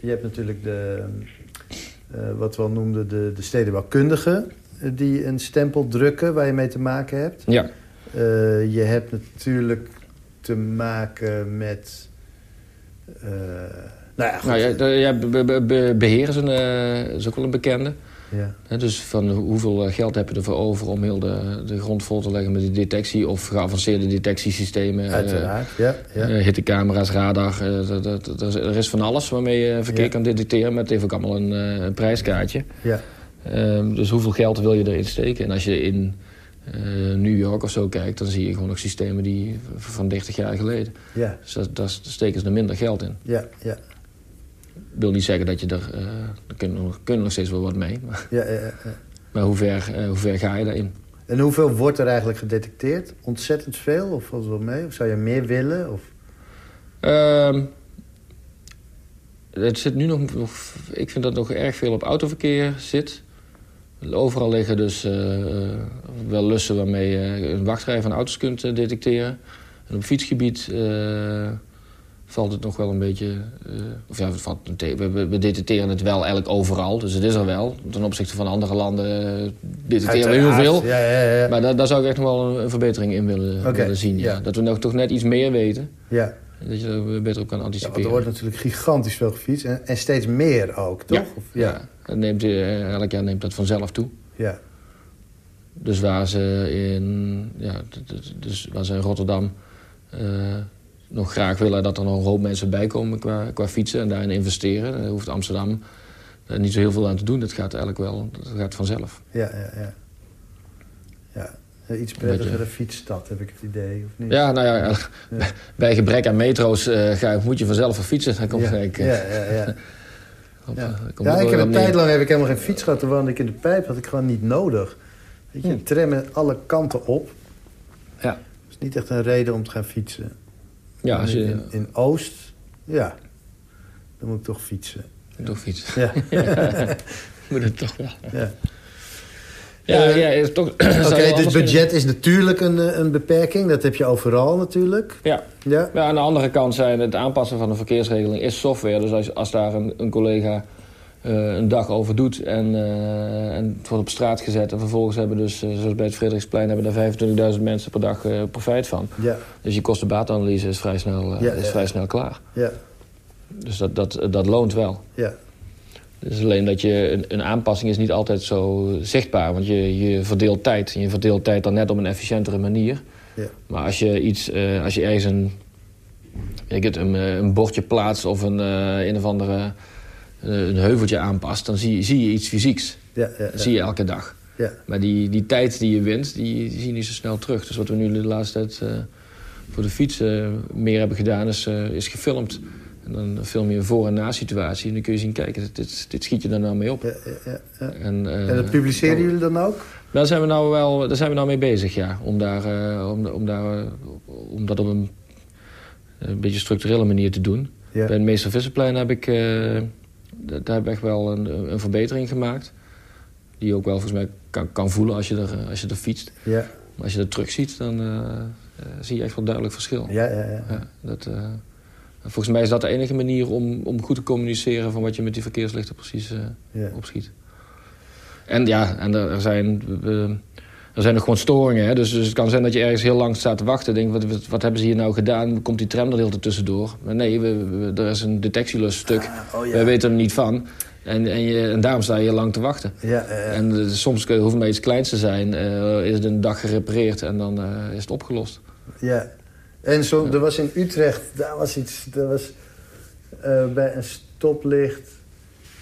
Speaker 1: je hebt natuurlijk de, wat we al noemden, de, de stedenbouwkundigen... die een stempel drukken waar je mee te maken hebt.
Speaker 2: ja.
Speaker 1: Je hebt natuurlijk te maken met... nou ja, goed.
Speaker 2: Nou, ja, de- ja, be- be- be- beheer is, ook wel een bekende.
Speaker 1: ja.
Speaker 2: Dus van hoeveel eh, geld heb je ervoor over om heel de, de grond vol te leggen met die detectie... of geavanceerde detectiesystemen. eh,
Speaker 1: Uiteraard, ja. ja.
Speaker 2: eh, hittecamera's, radar. dat- dat- dat- er is- er is van alles waarmee je verkeer
Speaker 1: Ja.
Speaker 2: kan detecteren. Maar het heeft ook allemaal een, een prijskaartje.
Speaker 1: ja.
Speaker 2: Ehm, dus hoeveel geld wil je erin steken? En als je in New York of zo kijkt... dan zie je gewoon nog systemen die van 30 jaar geleden.
Speaker 1: ja,
Speaker 2: Dus daar, daar steken ze er minder geld in.
Speaker 1: ja, ja.
Speaker 2: Wil niet zeggen dat je er... eh er kunnen, nog- kunnen nog steeds wel wat mee. Maar,
Speaker 1: ja, ja, ja.
Speaker 2: maar hoe, ver, eh, hoe ver ga je daarin?
Speaker 1: En hoeveel wordt er eigenlijk gedetecteerd? Ontzettend veel? Of valt wel mee? Of zou je meer willen? Of...
Speaker 2: Ehm, het zit nu nog, nog... Ik vind dat nog erg veel op autoverkeer zit. Overal liggen dus eh, wel lussen waarmee je een wachtrij van auto's kunt detecteren. En op fietsgebied valt het nog wel een beetje... eh, of ja, het valt, een te- we, we, detecteren het wel eigenlijk overal, dus het is er wel. Ten opzichte van andere landen eh, detecteren we heel veel.
Speaker 1: Ja, ja, ja.
Speaker 2: Maar daar, daar zou ik echt nog wel een, een verbetering in willen, willen zien. Ja.
Speaker 1: ja.
Speaker 2: Dat we nog toch net iets meer weten.
Speaker 1: ja.
Speaker 2: Dat je er beter op kan
Speaker 1: Ja,
Speaker 2: anticiperen.
Speaker 1: er wordt natuurlijk gigantisch veel gefietst. En, en steeds meer ook, toch?
Speaker 2: Ja. Dat neemt, eh, elk jaar neemt dat vanzelf toe.
Speaker 1: ja.
Speaker 2: Dus waar ze in, ja, dus waar ze in Rotterdam nog graag willen dat er nog een hoop mensen bij komen qua, qua fietsen en daarin investeren. Dan hoeft Amsterdam er niet zo heel veel aan te doen. Dat gaat eigenlijk wel dat gaat vanzelf.
Speaker 1: Ja, ja, ja. ja. Iets prettigere fietsstad, heb ik het idee, of niet?
Speaker 2: Ja, nou ja,
Speaker 1: Ja. *laughs*
Speaker 2: bij gebrek aan metro's eh, ga, moet je vanzelf van fietsen. Dan komt
Speaker 1: ja, ja,
Speaker 2: eh,
Speaker 1: ja, ja. *laughs*
Speaker 2: op,
Speaker 1: Ja.
Speaker 2: eh,
Speaker 1: Ja, ik heb een tijd lang heb ik helemaal geen fiets gehad. Toen woonde ik in de pijp, had ik gewoon niet nodig. Weet je,
Speaker 2: Hm.
Speaker 1: een tram met alle kanten op.
Speaker 2: Ja,
Speaker 1: Dat is niet echt een reden om te gaan fietsen.
Speaker 2: Ja als je
Speaker 1: in, in Oost, ja, dan moet ik toch fietsen.
Speaker 2: toch fietst.
Speaker 1: Ja, *laughs* *laughs*
Speaker 2: Moet het toch wel.
Speaker 1: ja.
Speaker 2: Ja,
Speaker 1: Eh,
Speaker 2: ja is toch, *clears throat*
Speaker 1: Oké, dus budget is natuurlijk een, eh, een beperking. Dat heb je overal natuurlijk.
Speaker 2: Ja.
Speaker 1: Ja,
Speaker 2: ja, aan de andere kant zijn het aanpassen van de verkeersregeling is software. Dus als, als daar een, een collega een dag over doet en, eh, en het wordt op straat gezet... en vervolgens hebben dus, eh, zoals bij het Frederiksplein... hebben daar 25.000 mensen per dag eh, profijt van.
Speaker 1: ja,
Speaker 2: Dus je kostenbaatanalyse is vrij snel, eh,
Speaker 1: Ja,
Speaker 2: is
Speaker 1: ja.
Speaker 2: vrij snel klaar.
Speaker 1: ja,
Speaker 2: Dus dat, dat, dat loont wel.
Speaker 1: ja.
Speaker 2: Dus alleen dat je een, een aanpassing is niet altijd zo zichtbaar. Want je, je verdeelt tijd. En je verdeelt tijd dan net op een efficiëntere manier.
Speaker 1: Ja.
Speaker 2: Maar als je iets, eh, als je ergens een, weet ik het, een, eh, een bordje plaatst of een, eh, een of andere eh, een heuveltje aanpast, dan zie, zie je iets fysieks.
Speaker 1: ja, ja,
Speaker 2: Dat zie je elke dag.
Speaker 1: ja.
Speaker 2: Maar die, die tijd die je wint, die, die zie je niet zo snel terug. Dus wat we nu de laatste tijd eh, voor de fiets eh, meer hebben gedaan, is, eh, is gefilmd. En dan film je een voor- en na-situatie. En dan kun je zien, kijk, dit, dit, dit schiet je er nou mee op.
Speaker 1: ja, ja.
Speaker 2: En, eh,
Speaker 1: En dat publiceren jullie dan ook?
Speaker 2: Daar zijn we nou wel, daar zijn we nou mee bezig, ja. Om, daar, eh, om, om, daar, eh, om dat op een, een beetje structurele manier te doen. Bij het Meester Visserplein heb ik, eh, d- daar heb ik echt wel een, een verbetering gemaakt. Die je ook wel volgens mij kan, kan voelen als je, er, eh, als je er fietst.
Speaker 1: Ja,
Speaker 2: Maar als je dat terug ziet, dan eh, eh, zie je echt wel duidelijk verschil.
Speaker 1: ja, ja. ja.
Speaker 2: Ja, dat, volgens mij is dat de enige manier om, om goed te communiceren... van wat je met die verkeerslichten precies
Speaker 1: ja.
Speaker 2: opschiet. En ja, en er, er zijn, er zijn nog gewoon storingen. Hè? Dus, dus het kan zijn dat je ergens heel lang staat te wachten. Denk, wat, wat, wat hebben ze hier nou gedaan? Komt die tram er heel te tussendoor? Maar nee, we, we- er is een detectielusstuk.
Speaker 1: Ah, oh ja.
Speaker 2: Wij weten er niet van. En, en, je, en daarom sta je heel lang te wachten.
Speaker 1: Ja.
Speaker 2: En eh, soms hoeft maar iets kleins te zijn. eh, is het een dag gerepareerd en dan eh, is het opgelost.
Speaker 1: Ja. En zo, er was in Utrecht, daar was iets, daar was bij een stoplicht,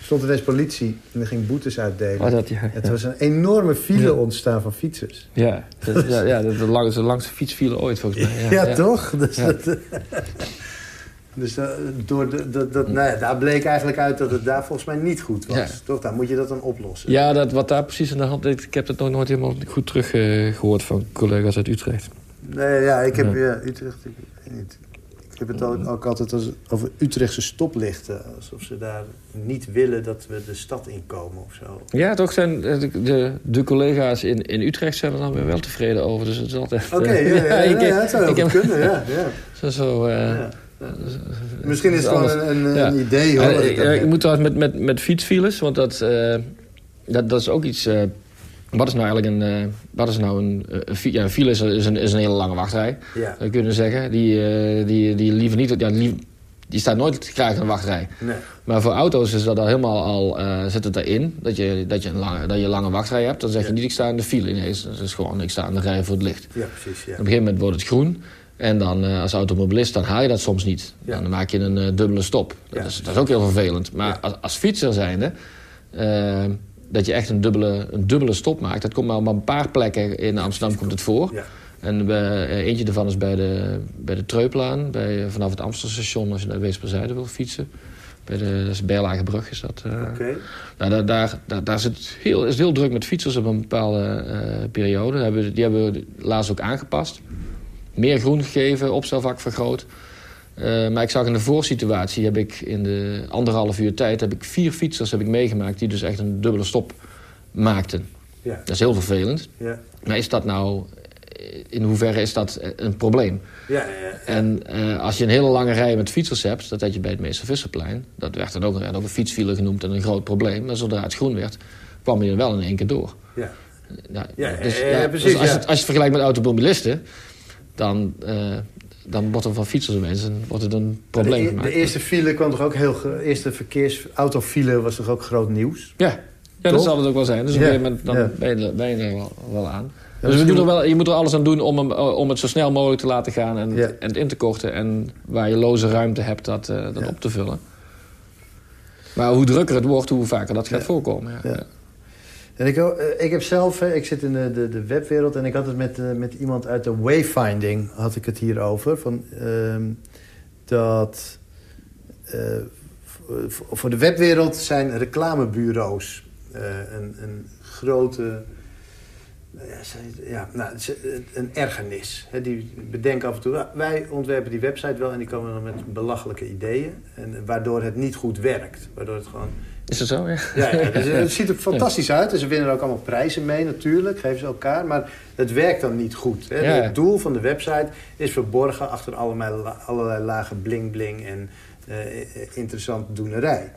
Speaker 1: stond ineens politie en er ging boetes uitdelen.
Speaker 2: Oh, dat, ja.
Speaker 1: Het was een enorme file
Speaker 2: Ja.
Speaker 1: ontstaan van fietsers.
Speaker 2: Ja, dat, ja, *laughs* ja, dat is de langste, fietsfile ooit volgens mij.
Speaker 1: Ja, toch? *laughs* Dus dat, Dus uh, door de, dat, dat, nou daar bleek eigenlijk uit dat het daar volgens mij niet goed was. Toch? Daar moet je dat dan oplossen.
Speaker 2: Ja, dat, wat daar precies aan de hand. Ik heb het nog nooit helemaal goed teruggehoord uh, van collega's uit Utrecht.
Speaker 1: Nee, ja, ik heb... Ja. Utrecht, ik niet. Ik heb het ook, ook altijd als, over Utrechtse stoplichten. Alsof ze daar niet willen dat we de stad inkomen of zo.
Speaker 2: Ja, toch zijn de, de, de, collega's in, in Utrecht zijn er dan weer wel tevreden over. Dus het is altijd...
Speaker 1: Oké, okay, ja, ja, *laughs* ja, ja, dat zou heel goed kunnen, ja. ja. *laughs*
Speaker 2: Zo, zo uh, ja.
Speaker 1: Misschien is het gewoon een, een, een, idee hoor.
Speaker 2: Uh, ik moet trouwens met, met, met fietsfiles, want dat, uh, dat, dat is ook iets... Wat is nou eigenlijk een... Uh, wat is nou een, een, ja, een file is, is, een, is een hele lange wachtrij. Ja. Zou je kunnen zeggen. Die, uh, die, die liever niet... Ja, lief, die staat nooit graag in een wachtrij. Nee. Maar voor auto's is dat al helemaal al... Uh, zit het erin. Dat je, dat, je een lange, dat je een lange wachtrij hebt. Dan zeg je niet ik sta in de file ineens. Dat is gewoon ik sta in de rij voor het licht.
Speaker 1: Ja, precies. Ja.
Speaker 2: Op een gegeven moment wordt het groen. En dan als automobilist dan haal je dat soms niet. Dan maak je een dubbele stop. Dat, is, dat is ook heel vervelend. Maar als, als fietser zijnde dat je echt een dubbele, een dubbele stop maakt. Dat komt maar op een paar plekken in Amsterdam komt het voor. Ja. En bij, eh, eentje daarvan is bij de, bij de Treuplaan, bij, eh, vanaf het Amstelstation als je naar Weesperzijde wil fietsen. Bij de, dat is Berlagebrug is dat. Uh, nou, daar, daar, daar, daar zit heel, is heel druk met fietsers op een bepaalde uh, periode. Die hebben, die hebben we laatst ook aangepast. Meer groen gegeven, opstelvak vergroot. Uh, maar ik zag in de voorsituatie, heb ik in de anderhalf uur tijd... heb ik vier fietsers heb ik meegemaakt die dus echt een dubbele stop maakten. Ja. Dat is heel vervelend. Ja. Maar is dat nou... In hoeverre is dat een probleem? Ja, ja, ja. En uh, als je een hele lange rij met fietsers hebt... dat had je bij het Meester Visserplein... dat werd dan ook, werd ook een fietsfile genoemd en een groot probleem. Maar zodra het groen werd, kwam je er wel in één keer door. Ja. Nou, ja, dus, ja, precies, dus als, je, als je het vergelijkt met automobilisten... dan, uh, dan wordt er van fietsers opeens en wordt het een probleem
Speaker 1: de,
Speaker 2: gemaakt.
Speaker 1: De eerste file kwam toch ook heel... De eerste verkeersautofiele was toch ook groot nieuws?
Speaker 2: Ja, ja dat zal het ook wel zijn. Dus op een gegeven moment dan ja. ben, je, ben je er wel, wel aan. Ja, dus we doen er wel, je moet er alles aan doen om, hem, om het zo snel mogelijk te laten gaan... en, en het in te korten. En waar je loze ruimte hebt, dat, uh, dat op te vullen. Maar hoe drukker het wordt, hoe vaker dat gaat voorkomen. Ja.
Speaker 1: En ik, uh, ik heb zelf, ik zit in de, de, de, webwereld en ik had het met, uh, met iemand uit de Wayfinding, had ik het hier over. Van, uh, dat uh, voor de webwereld zijn reclamebureaus een, een grote ja, nou, een ergernis. die bedenken af en toe, wij ontwerpen die website wel... en die komen dan met belachelijke ideeën. En, waardoor het niet goed werkt. Waardoor het gewoon...
Speaker 2: Is dat zo, ja?
Speaker 1: Ja, ja dus *laughs* het ziet er fantastisch uit. En ze winnen er ook allemaal prijzen mee natuurlijk. Geven ze elkaar. Maar het werkt dan niet goed. Hè? Het doel van de website is verborgen achter allerlei, allerlei lagen bling-bling... en uh, interessante doenerij.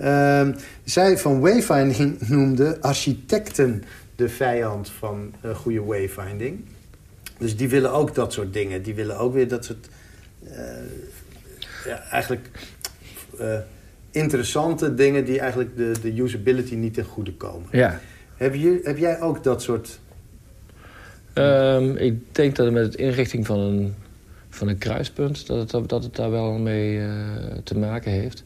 Speaker 1: Uh, zij van Wayfinding *laughs* noemden architecten de vijand van uh, goede wayfinding. Dus die willen ook dat soort dingen. Die willen ook weer dat soort... Uh, ja, eigenlijk... Uh, interessante dingen die eigenlijk de, de usability niet ten goede komen. Ja. Heb, je, heb jij ook dat soort...
Speaker 2: Um, ik denk dat het met het inrichting van een, van een kruispunt... dat het, dat het daar wel mee te maken heeft.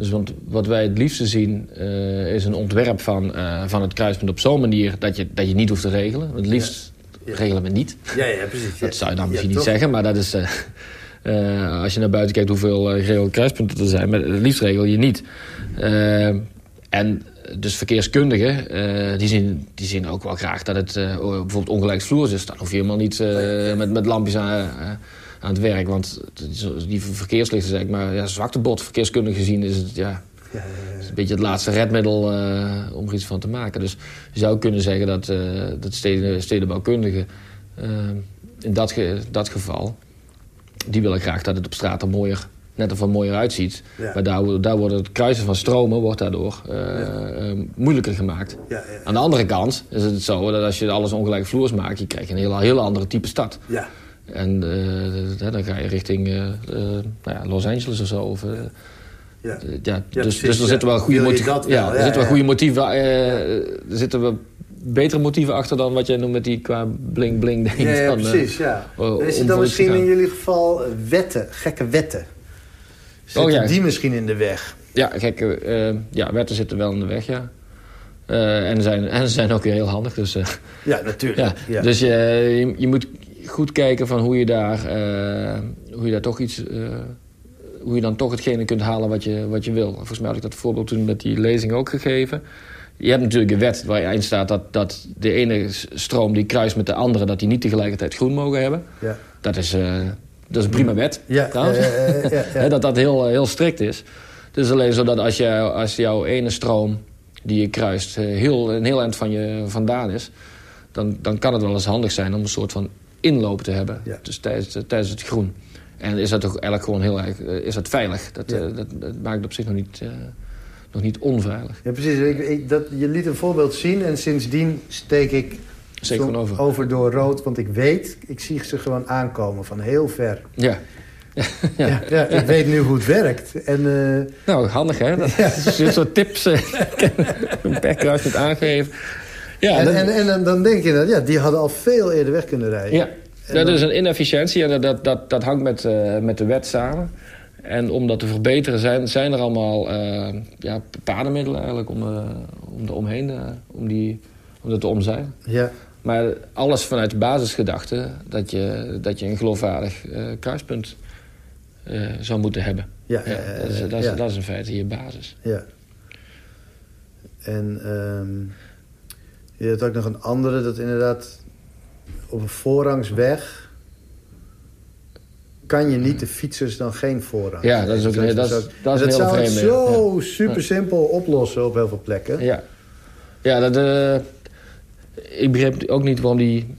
Speaker 2: Dus want wat wij het liefste zien uh, is een ontwerp van, uh, van het kruispunt op zo'n manier dat je, dat je niet hoeft te regelen. Het liefst ja. regelen we niet.
Speaker 1: Ja, ja, precies.
Speaker 2: Dat zou je dan misschien niet zeggen, maar dat is... Uh, als je naar buiten kijkt hoeveel geregelde kruispunten er zijn, maar het liefst regel je niet. en dus verkeerskundigen, die, zien, die zien ook wel graag dat het bijvoorbeeld ongelijk vloers is. Dan hoef je helemaal niet met, met lampjes aan aan het werk. Want die verkeerslichten, zeg ik maar, ja, zwakte bot, verkeerskundig gezien, is het ja, ja. een beetje het laatste redmiddel uh, om er iets van te maken. Dus je zou kunnen zeggen dat, uh, dat steden, stedenbouwkundigen uh, in dat, ge, dat geval... die willen graag dat het op straat er mooier, net of mooier uitziet. Maar daar, daar wordt het kruisen van stromen wordt daardoor moeilijker gemaakt. Aan de andere kant is het zo dat als je alles ongelijk vloers maakt... je krijgt een heel, heel andere type stad. Ja. En uh, dan ga je richting uh, nou ja, Los Angeles of zo. Of, ja. ja, dus, dus er zitten wel goede motieven. Ja, er zitten wel goede motieven. er zitten wel betere motieven achter dan wat jij noemt met die qua bling bling denkt.
Speaker 1: Ja, ja precies. Ja. is het dan misschien in jullie geval wetten, gekke wetten? Zitten oh, ja. die misschien in de weg?
Speaker 2: Ja, gekke ja, wetten zitten wel in de weg, ja. en, zijn, en ze zijn ook weer heel handig. Dus,
Speaker 1: ja, natuurlijk. *laughs* Ja.
Speaker 2: Dus je, je, je, moet goed kijken van hoe je daar, uh, hoe je daar toch iets uh, hoe je dan toch hetgene kunt halen wat je, wat je wil. Volgens mij had ik dat voorbeeld toen met die lezing ook gegeven. Je hebt natuurlijk een wet waarin staat dat, dat de ene stroom die kruist met de andere... dat die niet tegelijkertijd groen mogen hebben.
Speaker 1: Ja.
Speaker 2: Dat is, uh, dat is een prima wet,
Speaker 1: Ja,
Speaker 2: trouwens.
Speaker 1: ja, *laughs*
Speaker 2: dat dat heel, heel strikt is. Het is alleen zo dat als, je, als jouw ene stroom die je kruist... eh, heel, een heel eind van je vandaan is... Dan, dan kan het wel eens handig zijn om een soort van inloop te hebben.
Speaker 1: Ja.
Speaker 2: Dus tijdens, tijdens het groen. En is dat toch eigenlijk gewoon heel erg eh, is dat veilig. Dat,
Speaker 1: Ja.
Speaker 2: eh, dat, dat maakt het op zich nog niet, eh, nog niet onveilig.
Speaker 1: Ja, precies. Ik, ik, dat, je liet een voorbeeld zien en sindsdien steek ik
Speaker 2: Zeker van over.
Speaker 1: door rood. Want ik weet, ik zie ze gewoon aankomen van heel ver.
Speaker 2: Ja.
Speaker 1: Ja. *laughs* Ja, ik weet nu hoe het werkt. En eh,
Speaker 2: Nou, handig hè? Dat is een soort tips eh, per kruis met aangeven. Ja,
Speaker 1: en,
Speaker 2: dat-
Speaker 1: en, en dan- dan denk je, dat, ja, die hadden al veel eerder weg kunnen rijden.
Speaker 2: Ja, dat
Speaker 1: dan-
Speaker 2: is een inefficiëntie en dat, dat, dat, hangt met, eh, met de wet samen. En om dat te verbeteren zijn, zijn er allemaal eh, ja, padenmiddelen eigenlijk om, eh, om er omheen, om, die, om dat te omzeilen.
Speaker 1: Ja,
Speaker 2: Maar alles vanuit de basisgedachte dat je, dat je een geloofwaardig kruispunt zou moeten hebben.
Speaker 1: ja,
Speaker 2: Ja, dat, is, dat, is,
Speaker 1: ja,
Speaker 2: dat is in feite je basis.
Speaker 1: ja. En ehm, je had ook nog een andere, dat inderdaad op een voorrangsweg kan je niet de fietsers dan geen voorrang.
Speaker 2: Ja, dat is ook-
Speaker 1: geven.
Speaker 2: dat is-
Speaker 1: Dus
Speaker 2: dat is een
Speaker 1: dat
Speaker 2: hele
Speaker 1: zou zo super simpel oplossen op heel veel plekken.
Speaker 2: Ja, ja dat, eh, ik begreep ook niet waarom, die,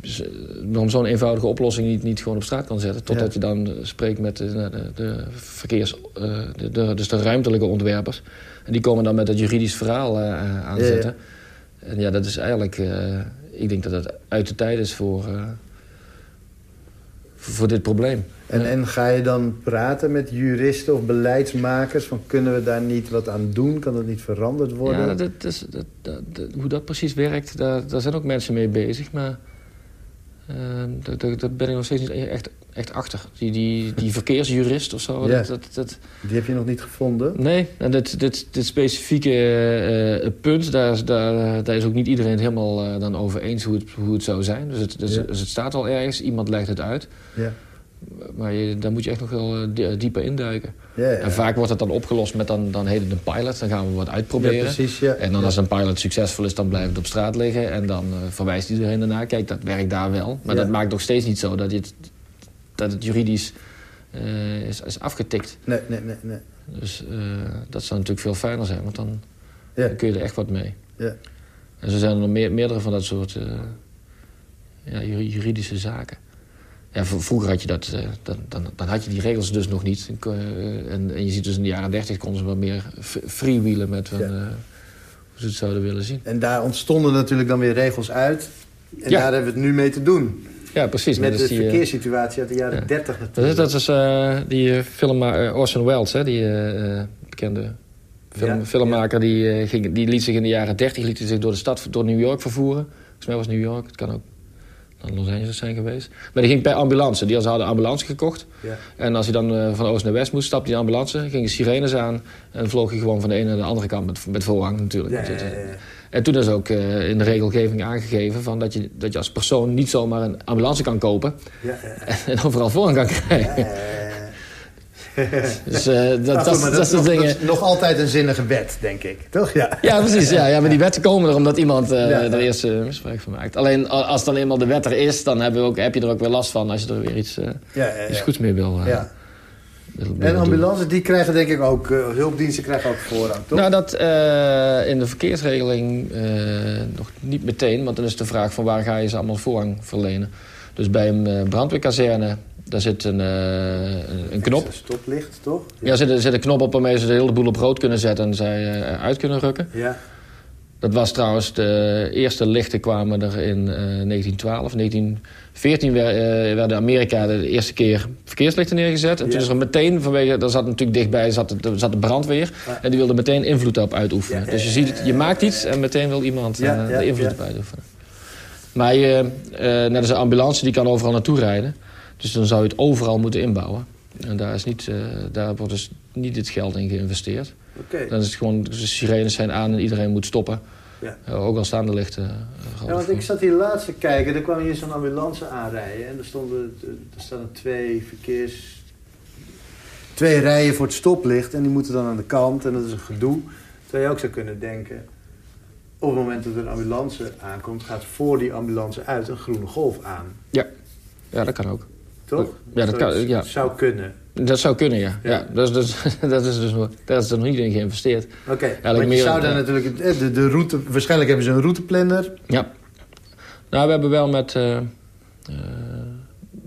Speaker 2: waarom zo'n eenvoudige oplossing niet, niet gewoon op straat kan zetten. Totdat
Speaker 1: Ja.
Speaker 2: je dan eh, spreekt met de, de, de verkeers... eh, de, de- dus de ruimtelijke ontwerpers. En die komen dan met het juridisch verhaal eh, aanzetten. En ja, dat is eigenlijk... eh, ik denk dat dat uit de tijd is voor, eh, voor, dit probleem.
Speaker 1: En,
Speaker 2: Ja.
Speaker 1: en ga je dan praten met juristen of beleidsmakers... van kunnen we daar niet wat aan doen? Kan dat niet veranderd worden?
Speaker 2: Ja, dat, dat, dat, hoe dat precies werkt, daar, daar zijn ook mensen mee bezig. Maar daar, daar, daar ben ik nog steeds niet echt, echt achter. Die, die, die *laughs* verkeersjurist of zo.
Speaker 1: Ja.
Speaker 2: Dat, dat, dat-
Speaker 1: Die heb je nog niet gevonden?
Speaker 2: nee, en dit, dit, dit specifieke eh, eh, punt, daar, is- daar, daar is ook niet iedereen het helemaal eh, dan over eens hoe het, hoe het zou zijn. Dus het, dus,
Speaker 1: Ja.
Speaker 2: dus het staat al ergens, iemand legt het uit.
Speaker 1: Ja.
Speaker 2: Maar je, daar moet je echt nog wel eh, die- dieper induiken.
Speaker 1: Ja, ja.
Speaker 2: En vaak wordt het dan opgelost met dan, dan heet het een pilot. Dan gaan we wat
Speaker 1: Ja,
Speaker 2: uitproberen.
Speaker 1: precies, ja.
Speaker 2: En dan als een pilot succesvol is, dan blijft het op straat liggen. En dan eh, verwijst iedereen daarna. Kijk, dat werkt daar wel. Maar dat maakt nog steeds niet zo dat het, dat het juridisch eh, is, is afgetikt.
Speaker 1: Nee, nee, nee, nee.
Speaker 2: Dus dat zou natuurlijk veel fijner zijn. Want dan, dan kun je er echt wat mee.
Speaker 1: Ja.
Speaker 2: En zo zijn er nog meer, meerdere van dat soort juridische zaken. Ja, vroeger had je dat, eh, dan, dan, dan had je die regels dus nog niet. Eh, en, en je ziet dus in de jaren dertig konden ze wat meer freewheelen met hun,
Speaker 1: Ja.
Speaker 2: eh, hoe ze het zouden willen zien.
Speaker 1: En daar ontstonden natuurlijk dan weer regels uit. En
Speaker 2: Ja.
Speaker 1: daar hebben we het nu mee te doen.
Speaker 2: Ja, precies.
Speaker 1: Met de
Speaker 2: die,
Speaker 1: verkeerssituatie uit de jaren
Speaker 2: ja.
Speaker 1: 30
Speaker 2: Dat is,
Speaker 1: natuurlijk.
Speaker 2: dat is die film, eh, Orson Welles, hè, die bekende film, filmmaker. Die, ging, die liet zich in de jaren 30 liet zich door de stad, door New York vervoeren. Volgens mij was New York, het kan ook dan Los Angeles zijn geweest. Maar die ging per ambulance. Die hadden een ambulance gekocht.
Speaker 1: Ja.
Speaker 2: En als hij dan eh, van oost naar west moest, stapte de ambulance, gingen sirenes aan en vloog hij gewoon van de ene naar de andere kant met, met voorrang natuurlijk.
Speaker 1: Ja.
Speaker 2: En toen is ook eh, in de regelgeving aangegeven van dat, je, dat je als persoon niet zomaar een ambulance kan kopen *laughs* en overal voorrang kan krijgen. *laughs* Dus eh, dat,
Speaker 1: Nou,
Speaker 2: dat,
Speaker 1: is
Speaker 2: soort
Speaker 1: nog,
Speaker 2: dingen.
Speaker 1: dat is nog altijd een zinnige wet, denk ik. Toch? Ja.
Speaker 2: Ja, precies. Ja, ja, maar die wetten komen er omdat iemand
Speaker 1: Ja.
Speaker 2: er eerst eh, misbruik van maakt. Alleen als dan eenmaal de wet er is, dan heb je, ook, heb je er ook weer last van als je er weer iets,
Speaker 1: Ja, ja,
Speaker 2: iets goeds mee wil.
Speaker 1: Ja. En ambulances, die krijgen denk ik ook, hulpdiensten krijgen ook voorrang, toch?
Speaker 2: Nou, dat in de verkeersregeling nog niet meteen, want dan is de vraag van waar ga je ze allemaal voorrang verlenen. Dus bij een brandweerkazerne, daar zit een, eh, een- knop.
Speaker 1: Een stoplicht, toch?
Speaker 2: Ja, zit, er zit een knop op waarmee ze de hele boel op rood kunnen zetten en zij eh, uit kunnen rukken.
Speaker 1: Ja.
Speaker 2: Dat was trouwens, de eerste lichten kwamen er in eh, 1912. 1914 wer- eh, werden Amerika de eerste keer verkeerslichten neergezet. En toen is er meteen, vanwege, daar zat natuurlijk dichtbij zat de, zat de brandweer. En die wilde meteen invloed op uitoefenen. Dus je ziet je maakt iets en meteen wil iemand de invloed op uitoefenen. Maar je, eh, net als een ambulance, die kan overal naartoe rijden. Dus dan zou je het overal moeten inbouwen. En daar, is niet, eh, daar wordt dus niet dit geld in geïnvesteerd. Dan is het gewoon, de sirenes zijn aan en iedereen moet stoppen.
Speaker 1: Ja.
Speaker 2: Eh, ook al staan de lichten. eh,
Speaker 1: Ja, want ik zat hier laatst te kijken, er kwam hier zo'n ambulance aanrijden en er stonden er stonden twee verkeers... twee rijen voor het stoplicht en die moeten dan aan de kant en dat is een gedoe. Terwijl je ook zou kunnen denken, op het moment dat er een ambulance aankomt, gaat voor die ambulance uit een groene golf aan.
Speaker 2: Ja, ja dat kan ook.
Speaker 1: Toch?
Speaker 2: Ja, dat kan, ja.
Speaker 1: zou kunnen.
Speaker 2: Dat zou kunnen, ja.
Speaker 1: Ja.
Speaker 2: ja. dat, is dus, *laughs* dat is dus daar is er nog niet in geïnvesteerd.
Speaker 1: Oké, want je zou dan natuurlijk eh, de, de route, waarschijnlijk hebben ze een routeplanner.
Speaker 2: Ja. Nou, we hebben wel met... eh eh,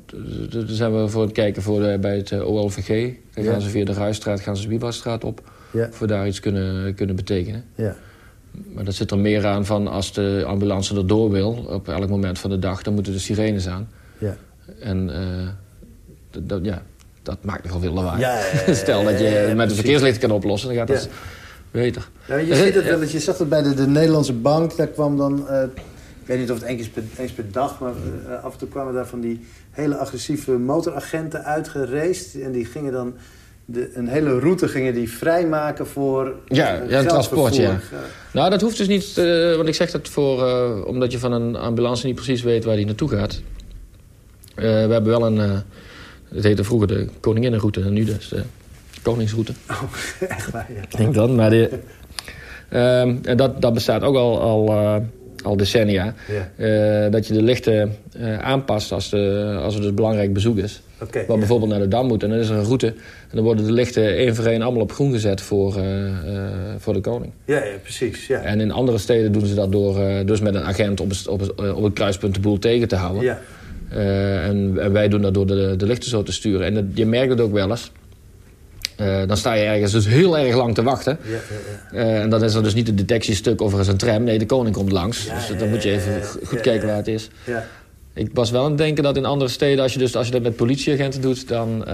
Speaker 2: d- d- Daar zijn we voor het kijken voor de, bij het OLVG. Dan
Speaker 1: Ja.
Speaker 2: gaan ze via de Ruisstraat, gaan ze de Wiebadstraat op.
Speaker 1: Ja,
Speaker 2: Voor daar iets kunnen, kunnen betekenen.
Speaker 1: ja.
Speaker 2: Maar dat zit er meer aan van als de ambulance er door wil... op elk moment van de dag, dan moeten de sirenes aan.
Speaker 1: ja.
Speaker 2: En eh, dat, ja, dat maakt nogal veel lawaai.
Speaker 1: Ja, ja, ja, *laughs*
Speaker 2: Stel dat je met de
Speaker 1: precies.
Speaker 2: verkeerslichten kan oplossen, dan gaat dat beter.
Speaker 1: Ja, je ziet het wel, dat je zag het bij de, de Nederlandse bank. Daar kwam dan, eh, ik weet niet of het keer per, eens per dag, maar eh, af en toe kwamen daar van die hele agressieve motoragenten uitgereisd. En die gingen dan de, een hele route gingen die vrijmaken voor
Speaker 2: Ja,
Speaker 1: eh,
Speaker 2: ja, een transport, ja. Nou, dat hoeft dus niet, eh, want ik zeg dat voor, eh, omdat je van een ambulance niet precies weet waar die naartoe gaat. Eh, we hebben wel een, eh, het heette vroeger de Koninginnenroute en nu dus de Koningsroute. *laughs*
Speaker 1: Oh, echt waar, ja.
Speaker 2: Ik denk dan, maar de, ehm, en dat, dat bestaat ook al, al, eh, al decennia. Dat je de lichten aanpast als, de, als er dus belangrijk bezoek is.
Speaker 1: oké.
Speaker 2: Wat bijvoorbeeld naar de Dam moet. En dan is er een route. En dan worden de lichten één voor één allemaal op groen gezet voor, voor de koning.
Speaker 1: Ja, ja, precies. Ja.
Speaker 2: En in andere steden doen ze dat door dus met een agent op het, op, het, op het kruispunt de boel tegen te houden. Eh, en, en wij doen dat door de, de lichten zo te sturen. En dat- je merkt het ook wel eens. Eh, dan sta je ergens dus heel erg lang te wachten.
Speaker 1: ja, ja, ja.
Speaker 2: Eh, en dan is er dus niet een detectiestuk of er is een tram. Nee, de koning komt langs. Dus dan moet je even goed kijken waar het is.
Speaker 1: ja.
Speaker 2: Ik was wel aan het denken dat in andere steden, als je, dus, als je dat met politieagenten doet, dan,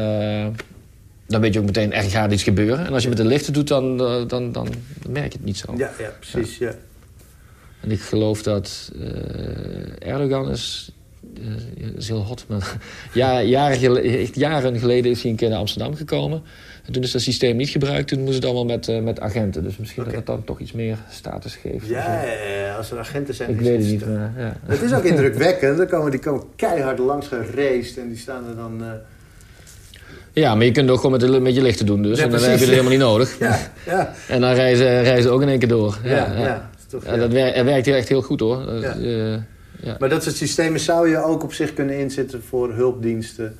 Speaker 2: dan weet je ook meteen, er gaat iets gebeuren. En als je met de lichten doet, dan, dan, dan, dan merk je het niet zo.
Speaker 1: ja, ja precies. Ja.
Speaker 2: En ik geloof dat Erdogan is, eh, is heel hot. Maar *laughs* ja, jaren, gele- echt jaren geleden is hij een keer naar Amsterdam gekomen. En toen is dat systeem niet gebruikt. Toen moest het allemaal met, eh, met agenten. Dus misschien dat dat dan toch iets meer status geeft.
Speaker 1: Ja, als er agenten zijn.
Speaker 2: Ik weet het niet. maar, ja.
Speaker 1: Het is ook *laughs* indrukwekkend. Dan komen, die komen keihard langs geraced en die staan er dan... eh,
Speaker 2: ja, maar je kunt het ook gewoon met, de, met je lichten doen. Dus.
Speaker 1: Ja,
Speaker 2: en dan heb je het helemaal niet nodig. *laughs*
Speaker 1: Ja, ja,
Speaker 2: En dan reizen, reizen ze ook in één keer door.
Speaker 1: ja. ja,
Speaker 2: dat werkt, het werkt hier echt heel goed hoor.
Speaker 1: Ja.
Speaker 2: Ja.
Speaker 1: Maar dat soort systemen zou je ook op zich kunnen inzetten voor hulpdiensten.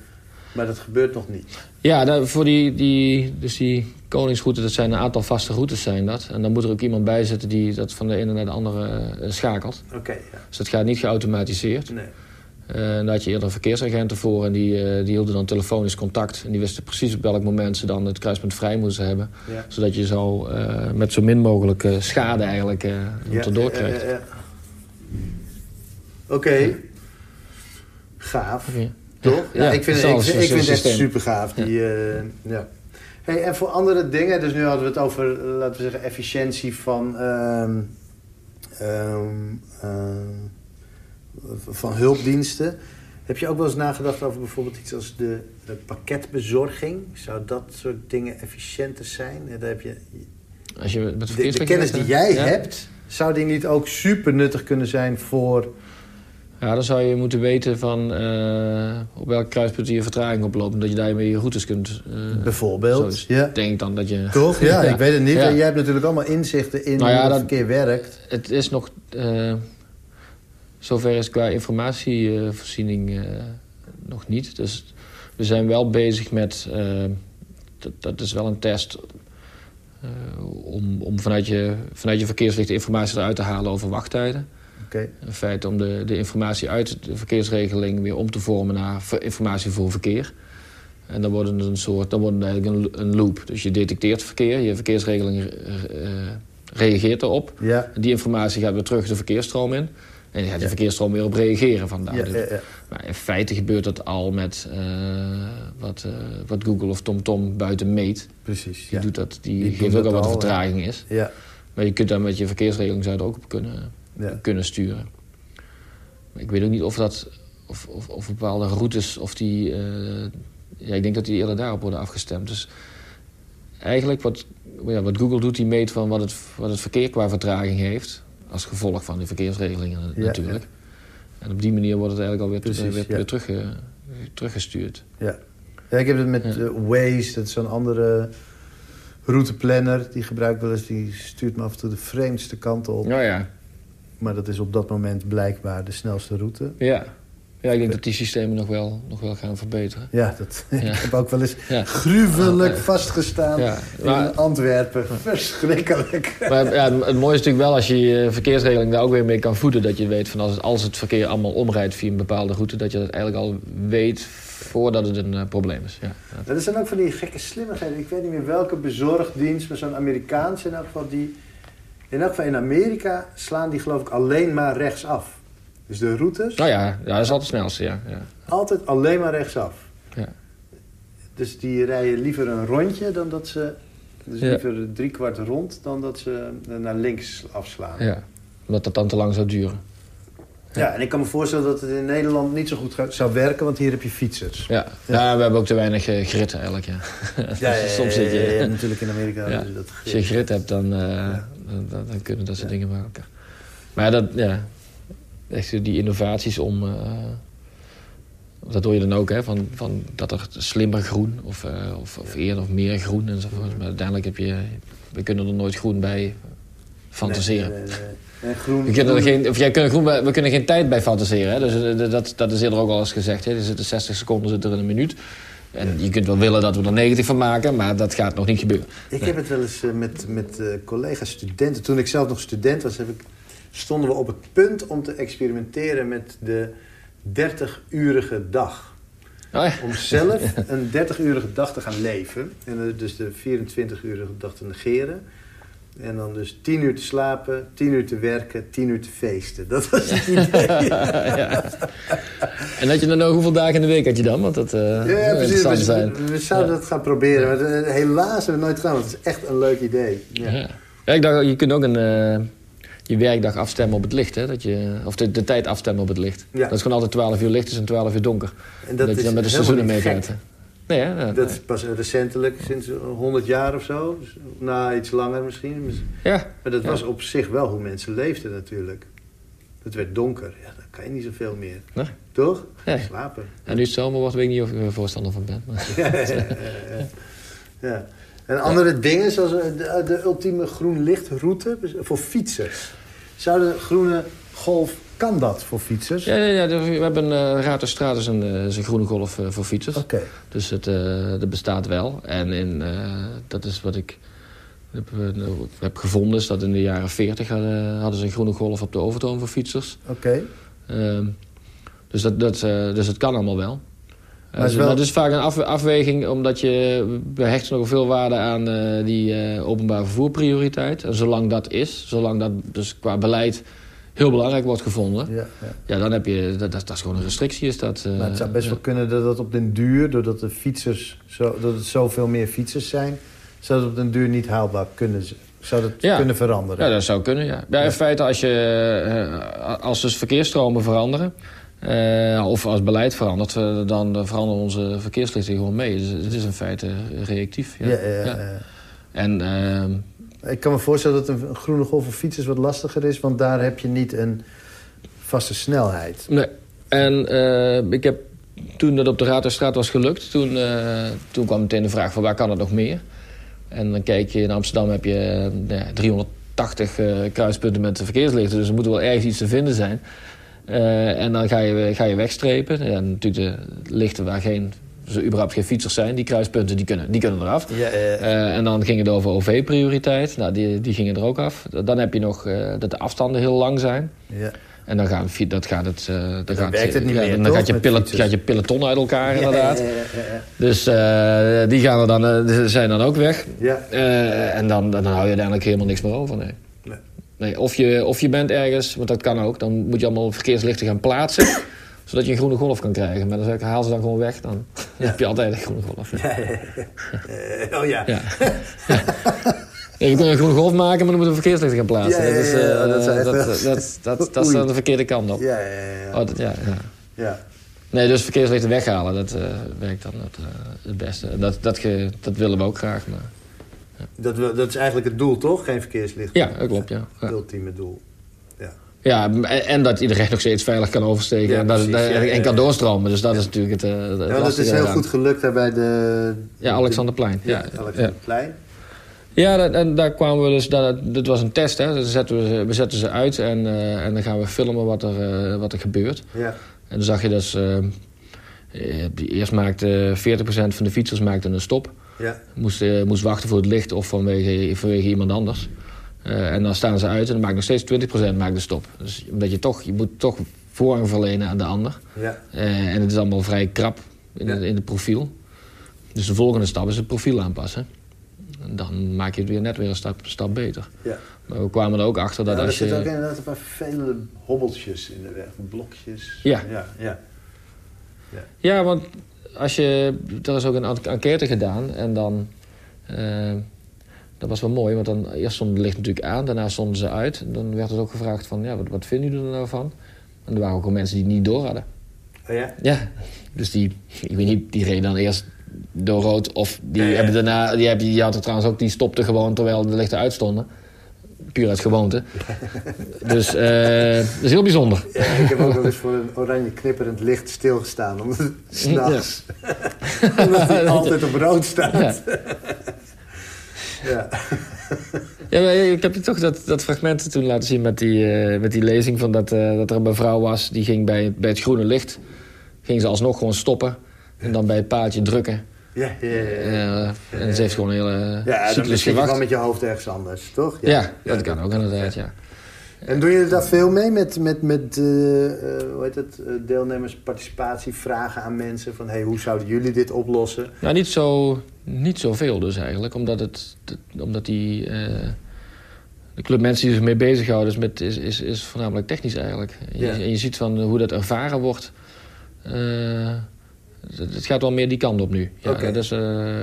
Speaker 1: Maar dat gebeurt nog niet.
Speaker 2: Ja, daar- voor die, die, dus die koningsroute, dat zijn een aantal vaste routes zijn dat. En dan moet er ook iemand bij zitten die dat van de ene naar de andere eh, schakelt.
Speaker 1: Oké, ja.
Speaker 2: Dus dat gaat niet geautomatiseerd.
Speaker 1: Nee.
Speaker 2: Eh, daar had je eerder verkeersagenten voor en die, eh, die hielden dan telefonisch contact. En die wisten precies op welk moment ze dan het kruispunt vrij moesten hebben.
Speaker 1: Ja.
Speaker 2: Zodat je zo met zo min mogelijk schade eigenlijk eh
Speaker 1: Ja,
Speaker 2: erdoor krijgt.
Speaker 1: ja, ja. Oké. Gaaf.
Speaker 2: Oké.
Speaker 1: Toch? Ja,
Speaker 2: Ja,
Speaker 1: ik vind, ik, vind het echt super gaaf. Die, eh, ja. Hey, en voor andere dingen, dus nu hadden we het over, eh, laten we zeggen, efficiëntie van, ehm, ehm, ehm, van hulpdiensten. Heb je ook wel eens nagedacht over bijvoorbeeld iets als de, de pakketbezorging? Zou dat soort dingen efficiënter zijn? Ja, daar heb je,
Speaker 2: Als je met
Speaker 1: de, kennis die jij
Speaker 2: Ja.
Speaker 1: hebt, zou die niet ook super nuttig kunnen zijn voor...
Speaker 2: Ja, dan zou je moeten weten van eh, op welk kruispunt je vertraging oploopt. Omdat je daarmee je routes kunt... eh,
Speaker 1: Bijvoorbeeld,
Speaker 2: zo
Speaker 1: ja.
Speaker 2: Denk dan dat je...
Speaker 1: Toch? Ja, *laughs* ik weet het niet.
Speaker 2: Ja.
Speaker 1: Jij hebt natuurlijk allemaal inzichten in
Speaker 2: Nou
Speaker 1: hoe het verkeer werkt.
Speaker 2: Het is nog... eh, zover is qua informatievoorziening nog niet. Dus we zijn wel bezig met... dat, dat is wel een test... om, om vanuit, je, vanuit je verkeerslichten informatie eruit te halen over wachttijden.
Speaker 1: Oké.
Speaker 2: In feite om de, de informatie uit de verkeersregeling weer om te vormen naar informatie voor verkeer. En dan wordt het een soort, dan wordt het eigenlijk een, een loop. Dus je detecteert verkeer, je verkeersregeling eh, reageert erop.
Speaker 1: Ja.
Speaker 2: Die informatie gaat weer terug de verkeersstroom in. En je gaat de verkeersstroom weer op reageren vandaar.
Speaker 1: Ja,
Speaker 2: Dus-
Speaker 1: ja.
Speaker 2: Maar in feite gebeurt dat al met eh, wat, eh, wat Google of TomTom buiten meet.
Speaker 1: Precies.
Speaker 2: Die, doet dat, die, geeft ook al wat de vertraging is.
Speaker 1: Ja.
Speaker 2: Maar je kunt daar met je verkeersregeling zou ook op kunnen,
Speaker 1: Ja.
Speaker 2: kunnen sturen. Maar ik weet ook niet of dat of, of, of bepaalde routes of die. eh, ja, ik denk dat die eerder daarop worden afgestemd. Dus eigenlijk wat, ja, wat Google doet, die meet van wat het, wat het verkeer qua vertraging heeft. Als gevolg van de verkeersregelingen
Speaker 1: Ja,
Speaker 2: natuurlijk. En op die manier wordt het eigenlijk alweer,
Speaker 1: Precies,
Speaker 2: weer,
Speaker 1: ja.
Speaker 2: weer terugge- teruggestuurd.
Speaker 1: Ja. Ja, ik heb het met uh, Waze, dat is zo'n andere routeplanner. Die gebruik ik wel eens, die stuurt me af en toe de vreemdste kanten op.
Speaker 2: Oh ja.
Speaker 1: Maar dat is op dat moment blijkbaar de snelste route.
Speaker 2: Ja. Ja, ik denk dat die systemen nog wel, nog wel gaan verbeteren.
Speaker 1: Ja, dat, *laughs* ik heb ook wel eens gruwelijk vastgestaan in Antwerpen. Verschrikkelijk. *laughs*
Speaker 2: Maar ja, het, mooie is natuurlijk wel als je je verkeersregeling daar ook weer mee kan voeden. Dat je weet van als, als het verkeer allemaal omrijdt via een bepaalde route... dat je dat eigenlijk al weet voordat het een uh, probleem is. Ja.
Speaker 1: Dat zijn ook van die gekke slimmigheden. Ik weet niet meer welke bezorgdienst, maar zo'n Amerikaanse in elk geval... die in elk geval in Amerika slaan die geloof ik alleen maar rechtsaf. Dus de routes...
Speaker 2: Nou ja, ja dat is altijd het snelste, ja. ja.
Speaker 1: Altijd alleen maar rechtsaf. Ja. Dus die rijden liever een rondje dan dat ze... Dus liever drie kwart rond dan dat ze naar links afslaan.
Speaker 2: Ja, omdat dat dan te lang zou duren.
Speaker 1: Ja, en ik kan me voorstellen dat het in Nederland niet zo goed zou werken, want hier heb je fietsers.
Speaker 2: Ja, ja. we hebben ook te weinig uh, grit eigenlijk, ja.
Speaker 1: ja, *laughs* Soms zit je... Natuurlijk in Amerika dat
Speaker 2: grit. Als je grit hebt, dan, uh, dan, dan, kunnen dat soort dingen maken. Maar dat, ja, echt die innovaties om... Uh, dat hoor je dan ook, hè, van, van dat er slimmer groen of, uh, of, of eerder of meer groen enzovoort. Maar uiteindelijk heb je... We kunnen er nooit groen bij fantaseren. Nee, nee, nee, groen, we, kunnen er geen, of jij kunnen groen bij, we kunnen geen tijd bij fantaseren. Hè? Dus, uh, dat, dat is eerder ook al eens gezegd. Hè? Er zitten 60 seconden zit er in een minuut. En je kunt wel willen dat we er 90 van maken, maar dat gaat nog niet gebeuren.
Speaker 1: Ik heb het wel eens uh, met, met uh, collega-studenten... Toen ik zelf nog student was, heb ik stonden we op het punt om te experimenteren met de 30-urige dag. Oh ja. Om zelf een 30-urige dag te gaan leven. En dus de 24-urige dag te negeren. En dan dus 10 uur te slapen, 10 uur te werken, 10 uur te feesten. Dat was het idee. *laughs* ja.
Speaker 2: En had je dan ook hoeveel dagen in de week had je dan? Want dat uh, ja, ja, precies. We, zijn.
Speaker 1: we, zouden dat gaan proberen. Maar eh, helaas hebben we nooit gedaan. Want het is echt een leuk idee.
Speaker 2: Ja. ik dacht, je kunt ook een... Uh, je werkdag afstemmen op het licht. Hè? Dat je, of de, de tijd afstemmen op het licht. Ja. Dat is gewoon altijd 12 uur licht is en 12 uur donker. En dat, dat je dan met de seizoenen meekijkt.
Speaker 1: Nee, hè? dat is pas recentelijk, sinds 100 jaar of zo. Na iets langer misschien. Ja. Maar dat was op zich wel hoe mensen leefden natuurlijk. Het werd donker. Ja, dan kan je niet zoveel meer. Nee. Toch? Slapen.
Speaker 2: En nu het zomer wordt, weet ik niet of ik er voorstander van ben. *laughs*
Speaker 1: ja, ja, En andere dingen, zoals de, de ultieme groen lichtroute voor fietsers. Zou de groene golf, kan dat voor fietsers?
Speaker 2: Ja, ja, ja we hebben uh, Raterstraat is een, is een groene golf uh, voor fietsers.
Speaker 1: Oké.
Speaker 2: Dus het, dat bestaat wel. En in, dat is wat ik heb, heb gevonden, is dat in de jaren 40 hadden, hadden ze een groene golf op de overtoon voor fietsers.
Speaker 1: Oké.
Speaker 2: Ehm, dus, dat, dat, dus het kan allemaal wel. Maar het is, wel... is vaak een af, afweging, omdat je... We hechten nog veel waarde aan uh, die uh, openbaar vervoerprioriteit. En zolang dat is, zolang dat dus qua beleid heel belangrijk wordt gevonden... Ja, ja. ja dan heb je... Dat, dat, is gewoon een restrictie, is dat...
Speaker 1: Maar het zou best wel kunnen dat dat op den duur... doordat de fietsers... Zo, dat het zoveel meer fietsers zijn... zou dat op den duur niet haalbaar kunnen zou dat kunnen veranderen?
Speaker 2: Ja, dat zou kunnen, ja. ja in feite, als, je, als dus verkeersstromen veranderen... Uh, of als beleid verandert, uh, dan veranderen onze verkeerslichten gewoon mee. Dus het is in feite reactief. Ja. Ja, ja, En,
Speaker 1: uh, ik kan me voorstellen dat een groene golf voor fietsers wat lastiger is... want daar heb je niet een vaste snelheid.
Speaker 2: Nee. En eh, ik heb, toen dat op de Raadhuisstraat was gelukt... Toen, toen kwam meteen de vraag van waar kan het nog meer? En dan kijk je, in Amsterdam heb je 380 kruispunten met verkeerslichten... dus er moet wel ergens iets te vinden zijn... En dan ga je, ga je wegstrepen. En natuurlijk de lichten waar geen, zo überhaupt geen fietsers zijn, die kruispunten, die kunnen, die kunnen eraf. Ja, uh, en dan ging het over OV-prioriteit. Nou, die, die gingen er ook af. Dan heb je nog uh, dat de afstanden heel lang zijn. Ja. En dan gaat, dat gaat het... Uh, dan,
Speaker 1: dan gaat, werkt het niet ja, meer,
Speaker 2: Dan gaat je, pilot, gaat je peloton uit elkaar, inderdaad. Dus uh, die gaan er dan, uh, zijn dan ook weg. Ja. en dan, dan hou je uiteindelijk helemaal niks meer over, nee. Nee, of, je, of je bent ergens, want dat kan ook, dan moet je allemaal verkeerslichten gaan plaatsen. Zodat je een groene golf kan krijgen. Maar dan zeg ik, haal ze dan gewoon weg, dan *laughs* heb je altijd een groene golf. Ja. Ja,
Speaker 1: ja, *laughs* oh ja.
Speaker 2: je kunt een groene golf maken, maar dan moet je verkeerslichten gaan plaatsen. dat, is, uh, dat, dat, dat, dat, dat, is dan de verkeerde kant op.
Speaker 1: Ja, ja, ja.
Speaker 2: Oh, dat, ja, ja. ja. Nee, dus verkeerslichten weghalen, dat uh, werkt dan het, uh, het beste. Dat, dat, ge, dat willen we ook graag, maar...
Speaker 1: Dat, dat is eigenlijk het doel, toch? Geen verkeerslicht.
Speaker 2: Ja, dat klopt, ja.
Speaker 1: Het ultieme doel. Ja.
Speaker 2: En, dat iedereen *laughs* nog steeds veilig kan oversteken
Speaker 1: Ja,
Speaker 2: en, dat,
Speaker 1: precies,
Speaker 2: dat-
Speaker 1: ja,
Speaker 2: en
Speaker 1: ja,
Speaker 2: kan
Speaker 1: ja.
Speaker 2: doorstromen. Dus dat is natuurlijk het, eh, het
Speaker 1: Ja, dat is heel goed gelukt daar bij de...
Speaker 2: Ja, Alexanderplein.
Speaker 1: Ja. Alexanderplein.
Speaker 2: Ja, dat- en daar kwamen we dus. Dat, dit was een test, hè. Dan zetten we, ze- we zetten ze uit en, eh, en dan gaan we filmen wat er, eh, wat er gebeurt.
Speaker 1: Ja.
Speaker 2: En dan zag je dus. die eerst maakte 40% van de fietsers maakte een stop.
Speaker 1: Ja.
Speaker 2: Moest, moest wachten voor het licht of vanwege, vanwege iemand anders. Eh, en dan staan ze uit en dan maakt nog steeds 20% maakt de stop. Dus omdat je toch, je moet toch voorrang verlenen aan de ander.
Speaker 1: Ja.
Speaker 2: Eh, en het is allemaal vrij krap in,
Speaker 1: Ja.
Speaker 2: het, in het profiel. Dus de volgende stap is het profiel aanpassen. En dan maak je het weer net weer een stap, stap beter.
Speaker 1: Ja.
Speaker 2: Maar we kwamen er ook achter dat
Speaker 1: ja, er
Speaker 2: als je...
Speaker 1: zitten ook inderdaad een paar vervelende hobbeltjes in de weg. Blokjes.
Speaker 2: Ja.
Speaker 1: Ja, ja.
Speaker 2: Ja, want als je... Er is ook een en- enquête gedaan en dan... eh, dat was wel mooi, want dan eerst stond het licht natuurlijk aan, daarna stonden ze uit. Dan werd er ook gevraagd van, ja, wat, wat vinden jullie er nou van? En er waren ook al mensen die het niet door hadden.
Speaker 1: Oh ja?
Speaker 2: Ja, dus die, ik weet niet, die reden dan eerst door rood. Of die
Speaker 1: Ja, ja.
Speaker 2: hebben daarna, die, hebben, die hadden trouwens ook, die stopte gewoon terwijl de lichten uitstonden. Puur uit gewoonte. *laughs* Dus eh dat is heel bijzonder.
Speaker 1: Ja, ik heb ook wel eens voor een oranje knipperend licht stilgestaan. Omdat het s'nachts... *laughs* omdat hij altijd op rood staat. *laughs*
Speaker 2: Ja.
Speaker 1: Ja.
Speaker 2: Ja, maar ik heb je toch dat, dat fragment toen laten zien met die, eh, met die lezing van dat, eh, dat er een mevrouw was die ging bij, bij het groene licht. Ging ze alsnog gewoon stoppen en dan bij het paaltje drukken.
Speaker 1: Ja, ja, ja. ja.
Speaker 2: Eh, en ze heeft gewoon een hele
Speaker 1: Ja, dan zit je
Speaker 2: gewacht.
Speaker 1: met je hoofd ergens anders, toch?
Speaker 2: Ja, dat kan ook inderdaad, ja.
Speaker 1: En doen jullie daar veel mee met, met, met eh, hoe heet het, eh, deelnemers participatie, vragen aan mensen van hey, hoe zouden jullie dit oplossen?
Speaker 2: Nou, niet zo, niet zoveel dus eigenlijk. Omdat, het, omdat die... de club mensen die zich mee bezighouden is, met, is, is, is voornamelijk technisch eigenlijk. En je, en je ziet van hoe dat ervaren wordt. het gaat wel meer die kant op nu. Ja,
Speaker 1: Oké.
Speaker 2: dat, is,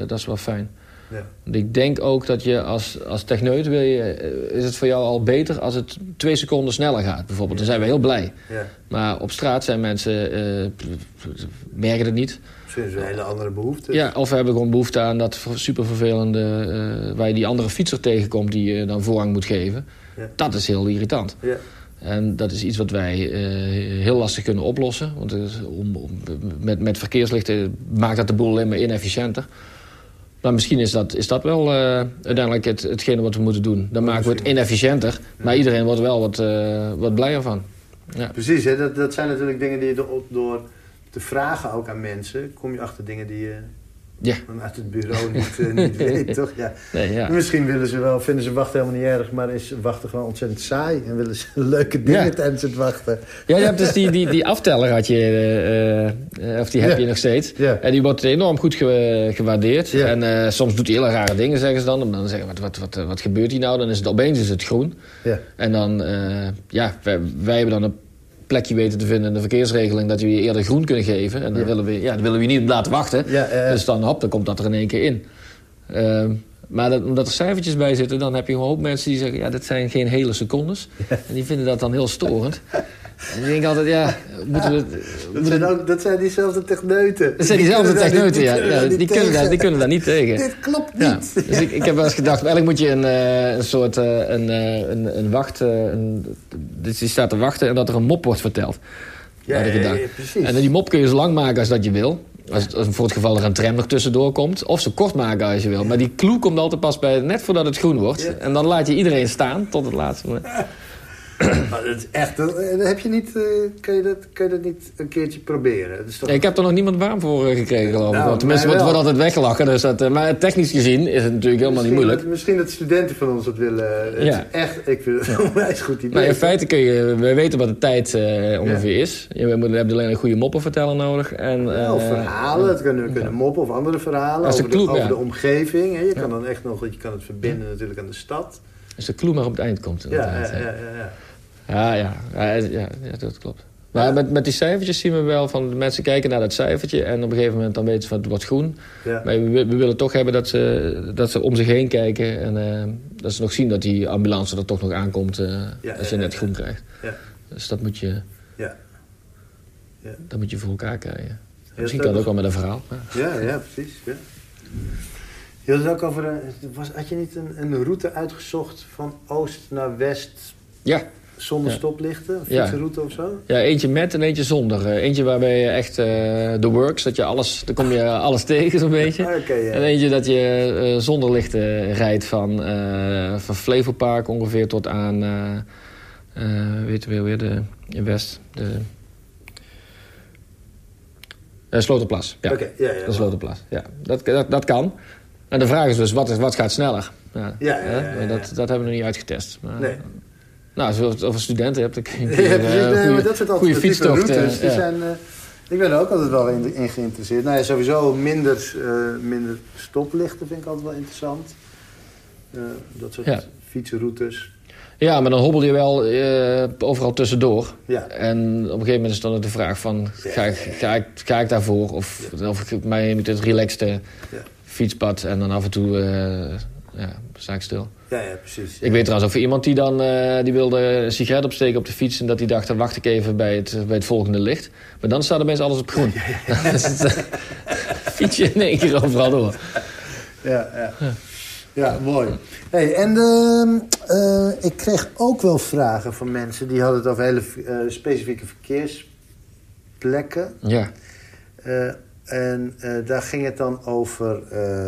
Speaker 2: dat is wel fijn.
Speaker 1: Ja.
Speaker 2: Ik denk ook dat je als, als techneut wil je, eh, is het voor jou al beter als het twee seconden sneller gaat. Bijvoorbeeld. Dan zijn we heel blij.
Speaker 1: Ja.
Speaker 2: Maar op straat zijn mensen, eh, merken het niet.
Speaker 1: Misschien is het een hele andere behoefte.
Speaker 2: Ja, of we hebben gewoon behoefte aan dat super vervelende... eh, waar je die andere fietser tegenkomt die je dan voorrang moet geven.
Speaker 1: Ja.
Speaker 2: Dat is heel irritant.
Speaker 1: Ja.
Speaker 2: En dat is iets wat wij heel lastig kunnen oplossen. Want om, om- met, met verkeerslichten maakt dat de boel alleen maar inefficiënter. Maar misschien is dat, is dat wel eh, uiteindelijk het, hetgene wat we moeten doen. Dan maken we het inefficiënter, maar iedereen wordt wel wat, eh, wat blijer van. Ja.
Speaker 1: Precies, hè? Dat, dat zijn natuurlijk dingen die je door, door te vragen ook aan mensen... kom je achter dingen die je
Speaker 2: Ja.
Speaker 1: vanuit het bureau niet, eh, niet *laughs* weet, toch? Ja.
Speaker 2: Nee, ja.
Speaker 1: Misschien willen ze wel, vinden ze wachten helemaal niet erg... maar is wachten gewoon ontzettend saai... en willen ze *laughs* leuke dingen
Speaker 2: Ja.
Speaker 1: tijdens het wachten.
Speaker 2: Ja, je hebt dus die, die, die afteller had je, eh, eh, of die heb je nog steeds. En die wordt enorm goed ge- gewaardeerd. En soms doet hij hele rare dingen, zeggen ze dan. En dan zeggen wat, wat, wat, wat gebeurt hier nou? Dan is het opeens is het groen.
Speaker 1: Ja.
Speaker 2: En dan, ja, wij, wij hebben dan een plekje weten te vinden in de verkeersregeling... dat je eerder groen kunnen geven. En dan,
Speaker 1: Ja.
Speaker 2: willen, we, ja, dan willen we je niet laten wachten.
Speaker 1: Ja,
Speaker 2: Dus dan, hop, dan komt dat er in één keer in. Ehm, maar dat, omdat er cijfertjes bij zitten, dan heb je een hoop mensen die zeggen... ja, dat zijn geen hele secondes. En die vinden dat dan heel storend. En ik denk altijd, ja, moeten we...
Speaker 1: dat,
Speaker 2: moeten-
Speaker 1: zijn ook, dat zijn diezelfde techneuten.
Speaker 2: dat zijn diezelfde
Speaker 1: daar
Speaker 2: techneuten, ja. die, kunnen daar, die kunnen daar niet tegen.
Speaker 1: Dit klopt
Speaker 2: Ja,
Speaker 1: niet.
Speaker 2: dus ik, ik heb wel eens gedacht, eigenlijk moet je een, eh, een soort eh, een, eh, een, een wacht... een, dus die staat te wachten en dat er een mop wordt verteld.
Speaker 1: Ja, precies.
Speaker 2: En die mop kun je zo lang maken als dat je wil. Als, als voor het geval er een tram nog tussendoor komt. Of zo kort maken als je wil. Maar die clue komt altijd pas bij net voordat het groen wordt. En dan laat je iedereen staan tot het laatste moment. *clears throat*
Speaker 1: Maar dat is echt, eh, heb je niet, eh, kan, je dat, kan je dat niet een keertje proberen? Toch...
Speaker 2: Ik heb er nog niemand warm voor eh, gekregen, geloof ik.
Speaker 1: Nou,
Speaker 2: Tenminste,
Speaker 1: mij
Speaker 2: wordt, wordt altijd weggelachen. Dus dat, maar technisch gezien is het natuurlijk helemaal niet moeilijk.
Speaker 1: Dat, misschien dat studenten van ons dat willen. Het
Speaker 2: Ja.
Speaker 1: is echt, ik vind het *laughs* een onwijs goed idee.
Speaker 2: Maar in feite kun je... We weten wat de tijd ongeveer is. Je moet- hebt alleen een goede moppenverteller nodig. En,
Speaker 1: of verhalen, het kunnen, kunnen moppen of andere verhalen over, de,
Speaker 2: clue,
Speaker 1: over de omgeving. Hè. Je kan dan echt nog, je kan het verbinden natuurlijk aan de stad.
Speaker 2: Als de clue maar op het eind komt.
Speaker 1: Ja, ja,
Speaker 2: ja.
Speaker 1: Ja, ja, ja.
Speaker 2: Ja, dat klopt. Maar met, met die cijfertjes zien we wel van de mensen kijken naar dat cijfertje en op een gegeven moment dan weten ze van het wordt groen.
Speaker 1: Ja.
Speaker 2: Maar we, we willen toch hebben dat ze, dat ze om zich heen kijken en eh, dat ze nog zien dat die ambulance er toch nog aankomt eh,
Speaker 1: Ja,
Speaker 2: als je net groen krijgt.
Speaker 1: Ja.
Speaker 2: Dus dat moet je,
Speaker 1: Ja. Ja.
Speaker 2: dat moet je voor elkaar krijgen. Misschien kan het ook wel met een verhaal. Ja.
Speaker 1: Ja, ja, precies. Ja. Je had het ook over, eh, was, had je niet een, een route uitgezocht van oost naar west?
Speaker 2: ja,
Speaker 1: Zonder stoplichten? Fietsenroute of zo?
Speaker 2: Ja, eentje met en eentje zonder. Eh, eentje waarbij je echt eh, de works, dat je alles, dan kom je *laughs* alles tegen zo'n beetje.
Speaker 1: Ah.
Speaker 2: En eentje dat je eh, zonder lichten rijdt van, eh van Flevopark ongeveer tot aan, eh eh, weet je wel weer, de, in West, de eh, Sloterplas. Ja,
Speaker 1: Oké, ja, ja.
Speaker 2: de Sloterplas. Ja, dat, dat, dat kan. En de vraag is dus, wat, is, wat gaat sneller?
Speaker 1: Ja, ja.
Speaker 2: Dat, dat hebben we nog niet uitgetest. Maar,
Speaker 1: Nee.
Speaker 2: Nou, als je het over studenten hebt, dan kun je
Speaker 1: Ja,
Speaker 2: eh,
Speaker 1: precies. Nee,
Speaker 2: goeie-
Speaker 1: maar dat soort
Speaker 2: goede
Speaker 1: alternatieve
Speaker 2: fietstochten.
Speaker 1: routes, die
Speaker 2: ja.
Speaker 1: zijn... eh, ik ben er ook altijd wel in, in geïnteresseerd. Nou ja, sowieso minder, eh, minder stoplichten vind ik altijd wel interessant. Dat soort
Speaker 2: Ja.
Speaker 1: fietsenroutes.
Speaker 2: Ja, maar dan hobbel je wel overal tussendoor.
Speaker 1: Ja.
Speaker 2: En op een gegeven moment is dan ook de vraag van... Ga ik, ga ik, ga ik daarvoor? Of, of ik mij met het relaxte
Speaker 1: Ja.
Speaker 2: fietspad... en dan af en toe ja, sta ik stil.
Speaker 1: Ja, ja, precies.
Speaker 2: Ik weet trouwens over iemand die dan eh, die wilde een sigaret opsteken op de fiets... en dat hij dacht, dan wacht ik even bij het, bij het volgende licht. Maar dan staat opeens alles op groen. *laughs* Het, eh, *laughs* fiets je in één keer overal door.
Speaker 1: Ja, ja. ja mooi. Hey, en ehm, eh, ik kreeg ook wel vragen van mensen... die hadden het over hele specifieke verkeersplekken.
Speaker 2: Ja,
Speaker 1: en eh, daar ging het dan over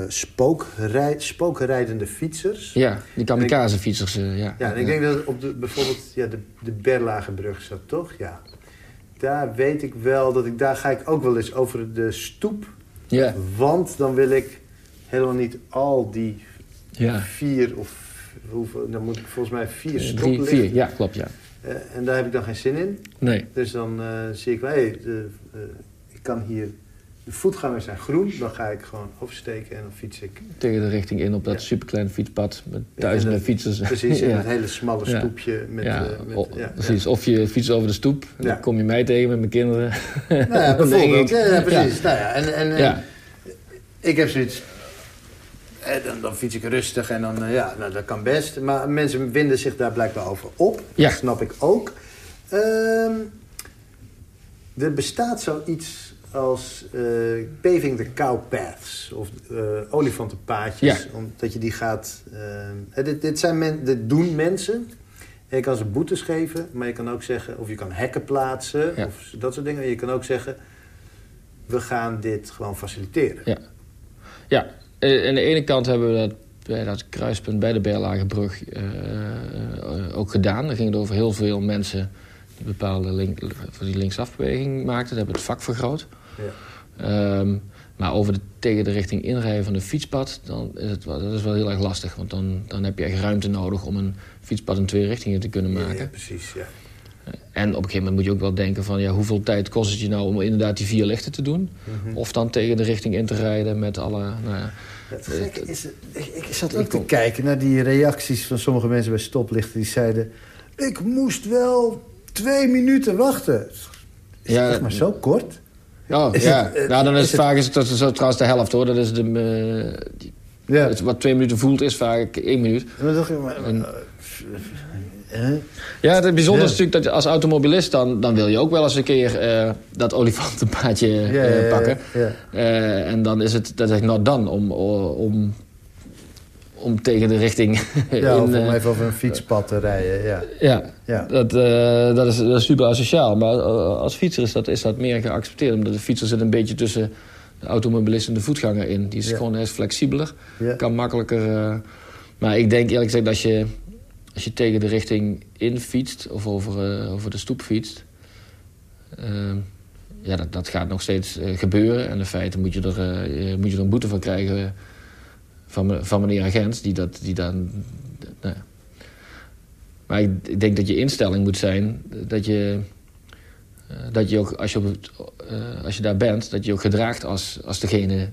Speaker 1: spookrij spookrijdende fietsers.
Speaker 2: ja die kamikaze-fietsers. eh, ja.
Speaker 1: Ja, en ik denk dat het op de, bijvoorbeeld ja, de, de Berlagebrug zat, toch? Ja. Daar weet ik wel dat ik... Daar ga ik ook wel eens over de stoep.
Speaker 2: Ja,
Speaker 1: Want dan wil ik helemaal niet al die
Speaker 2: ja.
Speaker 1: vier of... Hoeveel, dan moet ik volgens mij vier
Speaker 2: Drie,
Speaker 1: stoplichten.
Speaker 2: vier, ja, klopt, ja.
Speaker 1: En daar heb ik dan geen zin in.
Speaker 2: Nee.
Speaker 1: Dus dan zie ik wel, hey, de, ik kan hier... De voetgangers zijn groen, dan ga ik gewoon oversteken en dan fiets ik.
Speaker 2: tegen de richting in op dat
Speaker 1: Ja.
Speaker 2: superkleine fietspad met duizenden
Speaker 1: en dat-
Speaker 2: fietsers.
Speaker 1: Precies, in *laughs*
Speaker 2: ja.
Speaker 1: het hele smalle stoepje. Met,
Speaker 2: ja,
Speaker 1: eh, met, ja,
Speaker 2: precies. Of je fietst over de stoep, en dan kom je mij tegen met mijn kinderen. *laughs*
Speaker 1: Nou ja, bijvoorbeeld.
Speaker 2: ik-
Speaker 1: Ja, precies. Nou ja, en, en, ik heb zoiets... Dan, dan fiets ik rustig en dan, eh, ja, nou, dat kan best. Maar mensen winden zich daar blijkbaar over op.
Speaker 2: Ja.
Speaker 1: Dat snap ik ook. Ehm, er bestaat zoiets als eh, paving the cow paths. Of eh, olifantenpaadjes.
Speaker 2: Ja.
Speaker 1: Omdat je die gaat... eh, dit, dit, zijn men, dit doen mensen. En je kan ze boetes geven. Maar je kan ook zeggen... Of je kan hekken plaatsen.
Speaker 2: Ja.
Speaker 1: Of dat soort dingen. Je kan ook zeggen... We gaan dit gewoon faciliteren.
Speaker 2: Ja. Ja, aan de ene kant hebben we dat bij dat kruispunt bij de Berlagebrug ook gedaan. Dan ging het over heel veel mensen bepaalde link, voor die linksafbeweging maakten. Dat hebben we het vak vergroot.
Speaker 1: Ja.
Speaker 2: Ehm, maar over de, tegen de richting inrijden van een fietspad, dan is het wel, dat is wel heel erg lastig. Want dan, dan heb je echt ruimte nodig om een fietspad in twee richtingen te kunnen maken.
Speaker 1: Ja, precies, ja.
Speaker 2: En op een gegeven moment moet je ook wel denken van... Ja, hoeveel tijd kost het je nou om inderdaad die vier lichten te doen?
Speaker 1: Mhm.
Speaker 2: Of dan tegen de richting in te rijden met alle... Nou ja,
Speaker 1: Het gekke is, ik, ik zat
Speaker 2: Ik
Speaker 1: ook te
Speaker 2: kom-
Speaker 1: kijken naar die reacties van sommige mensen bij stoplichten. Die zeiden, ik moest wel twee minuten wachten. Is
Speaker 2: Ja,
Speaker 1: maar zo kort?
Speaker 2: Oh,
Speaker 1: Is
Speaker 2: ja.
Speaker 1: het,
Speaker 2: nou, dan is
Speaker 1: is
Speaker 2: het vaak is het, dat is trouwens de helft hoor. Dat is de, eh, die-
Speaker 1: Ja.
Speaker 2: het- wat twee minuten voelt is vaak één minuut.
Speaker 1: En dan dacht ik, maar,
Speaker 2: En-
Speaker 1: eh,
Speaker 2: Ja, het bijzondere
Speaker 1: Ja.
Speaker 2: is natuurlijk dat je als automobilist dan, dan wil je ook wel eens een keer dat olifantenpaadje
Speaker 1: ja,
Speaker 2: pakken.
Speaker 1: Ja,
Speaker 2: en dan is het, dat is not done om, om, om tegen de richting *laughs*
Speaker 1: ja
Speaker 2: in...
Speaker 1: of om
Speaker 2: eh,
Speaker 1: even over een fietspad te rijden. Ja,
Speaker 2: ja,
Speaker 1: ja.
Speaker 2: Dat, eh, dat, is, dat is super asociaal. Maar eh, als fietser is dat, is dat meer geaccepteerd. Omdat de fietser zit een beetje tussen de automobilist en de voetganger in. Die is
Speaker 1: Ja.
Speaker 2: gewoon is flexibeler.
Speaker 1: ja.
Speaker 2: Kan makkelijker... maar ik denk eerlijk gezegd als je, als je tegen de richting in fietst... of over, over de stoep fietst... ja, dat, dat gaat nog steeds gebeuren. En in feite moet je er, moet je er een boete van krijgen... van, van meneer agent, die, dat, die dan... nou ja. Maar ik, denk dat je instelling moet zijn dat je, eh, dat je ook, als je, op eh, als je daar bent, dat je ook gedraagt als, als degene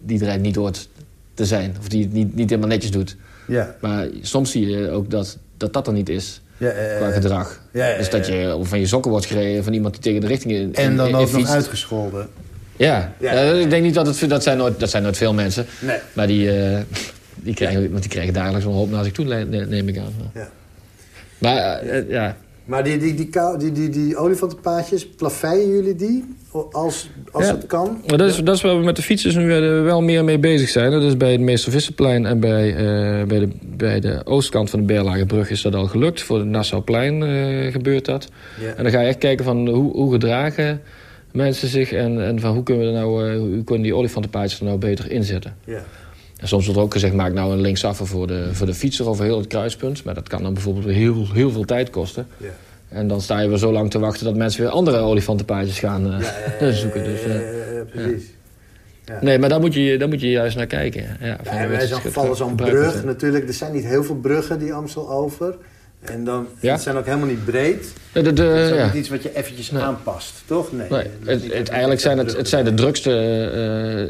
Speaker 2: die er niet hoort te zijn. Of die het niet, niet helemaal netjes doet.
Speaker 1: ja.
Speaker 2: Maar soms zie je ook dat dat, dat er niet is
Speaker 1: ja eh,
Speaker 2: qua gedrag.
Speaker 1: ja, ja,
Speaker 2: dus dat je van je sokken wordt gereden van iemand die tegen de richting in,
Speaker 1: En dan
Speaker 2: in
Speaker 1: ook nog uitgescholden.
Speaker 2: Ja,
Speaker 1: Ja.
Speaker 2: Eh, ik denk niet dat het... Dat zijn nooit, dat zijn nooit veel mensen.
Speaker 1: Nee.
Speaker 2: Maar die, eh, die, krijgen, want die krijgen dagelijks een hoop naar zich toe, ne- ne- neem ik aan.
Speaker 1: Ja.
Speaker 2: Maar eh, ja,
Speaker 1: Maar die, die, die, kou- die, die, die olifantenpaadjes, plaveien jullie die als, als
Speaker 2: Ja.
Speaker 1: het kan?
Speaker 2: Maar dat is, dat is waar we met de fietsers nu wel meer mee bezig zijn. Dat is bij het Meester Visserplein en bij, bij, de, bij de oostkant van de Berlagebrug is dat al gelukt. Voor het Nassauplein eh, gebeurt dat.
Speaker 1: Ja.
Speaker 2: En dan ga je echt kijken van hoe, hoe gedragen mensen zich... en, en van hoe kunnen, we nou, eh, hoe kunnen die olifantenpaadjes er nou beter inzetten.
Speaker 1: Ja.
Speaker 2: En soms wordt er ook gezegd, maak nou een linksaffer voor de, voor de fietser over heel het kruispunt. Maar dat kan dan bijvoorbeeld heel, heel veel tijd kosten.
Speaker 1: Ja.
Speaker 2: En dan sta je weer zo lang te wachten dat mensen weer andere olifantenpaadjes gaan eh,
Speaker 1: Ja, *laughs*
Speaker 2: zoeken. Dus, eh,
Speaker 1: precies. Ja.
Speaker 2: Nee, maar daar moet je, daar moet je juist naar kijken. Ja, van
Speaker 1: Ja, bij zo'n brug natuurlijk. Er zijn niet heel veel bruggen die Amstel over. En dan,
Speaker 2: Ja?
Speaker 1: het zijn ook helemaal niet breed.
Speaker 2: De, de-
Speaker 1: Het is ook
Speaker 2: ja.
Speaker 1: niet iets wat je eventjes
Speaker 2: Nee.
Speaker 1: aanpast, toch? Nee.
Speaker 2: Nee,
Speaker 1: dat
Speaker 2: het, eigenlijk zijn het, het zijn de drukste,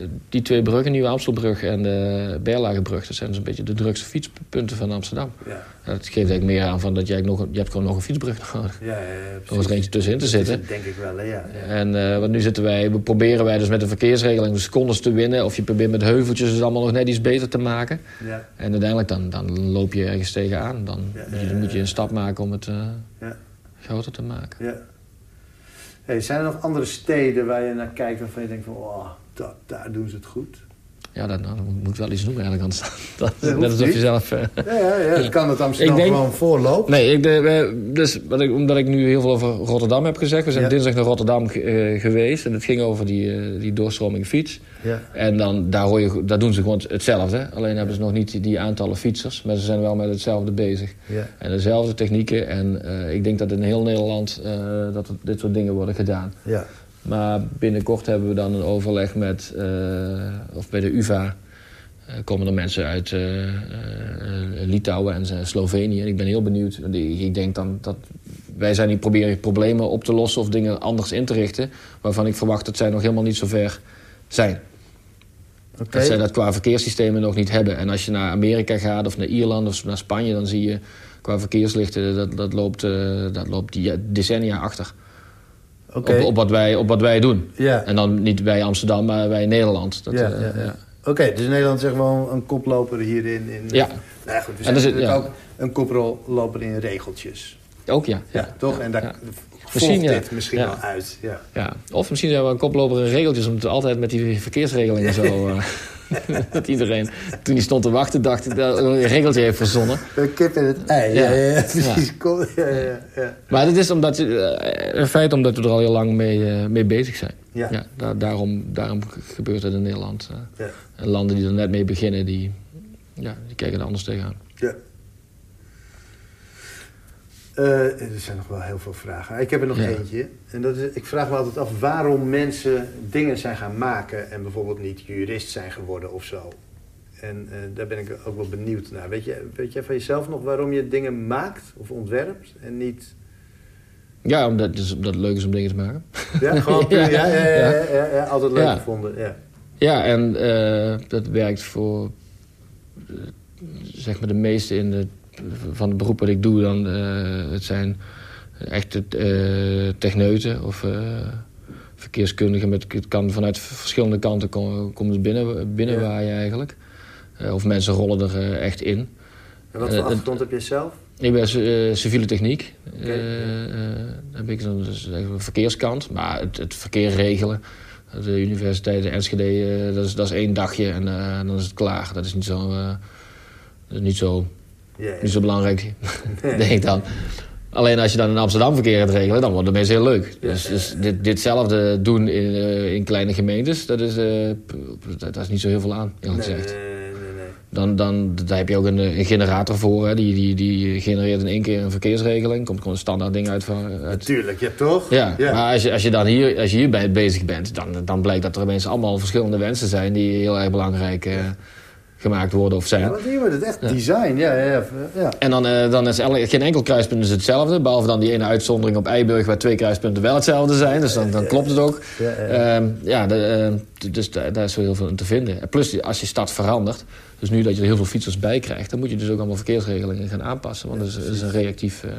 Speaker 2: eh, die twee bruggen, Nieuwe Amstelbrug en de Berlagebrug. Dat zijn zo'n beetje de drukste fietspunten van Amsterdam.
Speaker 1: Ja,
Speaker 2: Dat geeft eigenlijk meer aan van dat eigenlijk nog, je hebt gewoon nog een fietsbrug nodig.
Speaker 1: ja, ja,
Speaker 2: eens er eentje tussenin te
Speaker 1: is
Speaker 2: zitten.
Speaker 1: denk ik wel, ja.
Speaker 2: En eh, want nu zitten wij, we proberen wij dus met de verkeersregeling de secondes te winnen. Of je probeert met heuveltjes het allemaal nog net iets beter te maken.
Speaker 1: ja.
Speaker 2: En uiteindelijk dan, dan loop je ergens tegenaan. Dan, moet, je, dan moet je een stap maken om het eh,
Speaker 1: Ja.
Speaker 2: groter te maken.
Speaker 1: Ja. Hey, zijn er nog andere steden waar je naar kijkt waarvan je denkt van, oh, dat, daar doen ze het goed?
Speaker 2: Ja, dan, dan moet wel iets noemen eigenlijk. Anders, *laughs* dat,
Speaker 1: Dat
Speaker 2: net alsof je zelf... eh,
Speaker 1: Ja, ja, ja. Het kan dat Amsterdam
Speaker 2: Ik denk-
Speaker 1: gewoon voorloopt.
Speaker 2: Nee, ik, de, dus, wat ik, omdat ik nu heel veel over Rotterdam heb gezegd. We zijn
Speaker 1: Ja.
Speaker 2: dinsdag naar Rotterdam eh, geweest. En het ging over die, eh, die doorstroming fiets.
Speaker 1: Ja.
Speaker 2: En dan, daar, hoor je, daar doen ze gewoon hetzelfde. Alleen hebben ze nog niet die, aantallen fietsers. Maar ze zijn wel met hetzelfde bezig.
Speaker 1: Ja.
Speaker 2: En dezelfde technieken. En ik denk dat in heel Nederland dat dit soort dingen worden gedaan.
Speaker 1: Ja.
Speaker 2: Maar binnenkort hebben we dan een overleg met, eh, of bij de UvA, eh, komen er mensen uit eh, Litouwen en Slovenië. En ik ben heel benieuwd. Ik denk dan dat wij zijn die proberen problemen op te lossen of dingen anders in te richten. Waarvan ik verwacht dat zij nog helemaal niet zo ver zijn.
Speaker 1: Oké.
Speaker 2: Dat zij dat qua verkeerssystemen nog niet hebben. En als je naar Amerika gaat of naar Ierland of naar Spanje, dan zie je qua verkeerslichten dat, dat loopt, dat loopt decennia achter. Op, op, wat wij, op wat wij doen.
Speaker 1: Ja.
Speaker 2: En dan niet bij Amsterdam, maar bij Nederland. Dat,
Speaker 1: ja,
Speaker 2: eh,
Speaker 1: ja, ja.
Speaker 2: ja.
Speaker 1: Oké, dus Nederland is gewoon een koploper hierin. In,
Speaker 2: Ja.
Speaker 1: Nou ja, goed, we zijn
Speaker 2: zit-
Speaker 1: natuurlijk ook een koploper in regeltjes.
Speaker 2: Ook ja.
Speaker 1: Ja, toch? en daar
Speaker 2: Misschien,
Speaker 1: dit misschien wel uit. Ja.
Speaker 2: Ja. Of misschien zijn we een koploper in regeltjes... om het altijd met die verkeersregelingen zo... *laughs* eh, *laughs* dat iedereen, toen hij stond te wachten, dacht dat hij een regeltje heeft verzonnen.
Speaker 1: Een kip in het ei. Ja,
Speaker 2: Ja.
Speaker 1: ja, precies. Ja, ja, ja.
Speaker 2: Maar dat is omdat, eh, in feite omdat we er al heel lang mee, eh, mee bezig zijn.
Speaker 1: Ja.
Speaker 2: Ja, da- daarom, daarom gebeurt het in Nederland. eh. En landen die er net mee beginnen, die, ja, die kijken er anders tegenaan.
Speaker 1: Ja. Eh, er zijn nog wel heel veel vragen. Ik heb er nog
Speaker 2: Ja.
Speaker 1: eentje. En dat is, ik vraag me altijd af waarom mensen dingen zijn gaan maken en bijvoorbeeld niet jurist zijn geworden of zo. En eh, daar ben ik ook wel benieuwd naar. Weet, je, weet jij van jezelf nog waarom je dingen maakt of ontwerpt en niet...
Speaker 2: Ja, omdat, dus, omdat het leuk is om dingen te maken.
Speaker 1: Ja, gewoon *laughs* ja, ja, ja, ja, ja, ja, altijd leuk gevonden. Ja.
Speaker 2: Ja, en eh, dat werkt voor zeg maar de meeste in de, van het beroep wat ik doe. Dan, eh, het zijn echte eh, techneuten of eh, verkeerskundigen. Met, het kan vanuit verschillende kanten komen het binnen, binnenwaaien eigenlijk. Eh, of mensen rollen er echt in.
Speaker 1: En wat voor achtergrond heb je zelf?
Speaker 2: Ik ben eh, civiele techniek. Dan heb ik dan dus een verkeerskant. Maar het, het verkeer regelen. De universiteit de Enschede, dat, is, dat is één dagje en dan is het klaar. Dat is niet zo, dat is niet zo, Niet zo belangrijk, *laughs* denk *laughs* ik dan. Alleen als je dan in Amsterdam verkeer gaat regelen, dan wordt het meestal heel leuk.
Speaker 1: Ja,
Speaker 2: dus dus dit, ditzelfde doen in, eh, in kleine gemeentes, dat is, eh, dat, is niet zo heel veel aan, eerlijk
Speaker 1: Nee,
Speaker 2: gezegd.
Speaker 1: nee, nee, nee.
Speaker 2: Dan, dan daar heb je ook een, eh, een generator voor. Hè. Die, die, die genereert in één keer een verkeersregeling. Komt gewoon een standaard ding uit. van- uit
Speaker 1: Tuurlijk, ja toch?
Speaker 2: ja, maar als je, als je dan hier, als je hierbij bezig bent... Dan, dan blijkt dat er opeens allemaal verschillende wensen zijn... die heel erg belangrijk eh, gemaakt worden of zijn.
Speaker 1: Ja, want hier wordt het echt design. Ja, ja, ja.
Speaker 2: En dan, eh, dan is geen enkel kruispunt is hetzelfde. Behalve dan die ene uitzondering op Eiburg... waar twee kruispunten wel hetzelfde zijn. Dus dan, dan klopt het ook.
Speaker 1: Ja, ja.
Speaker 2: Ehm, ja, de, eh, dus daar, daar is wel heel veel in te vinden. En plus, als je stad verandert... dus nu dat je er heel veel fietsers bij krijgt... dan moet je dus ook allemaal verkeersregelingen gaan aanpassen. Want dat, is, dat is een reactief eh,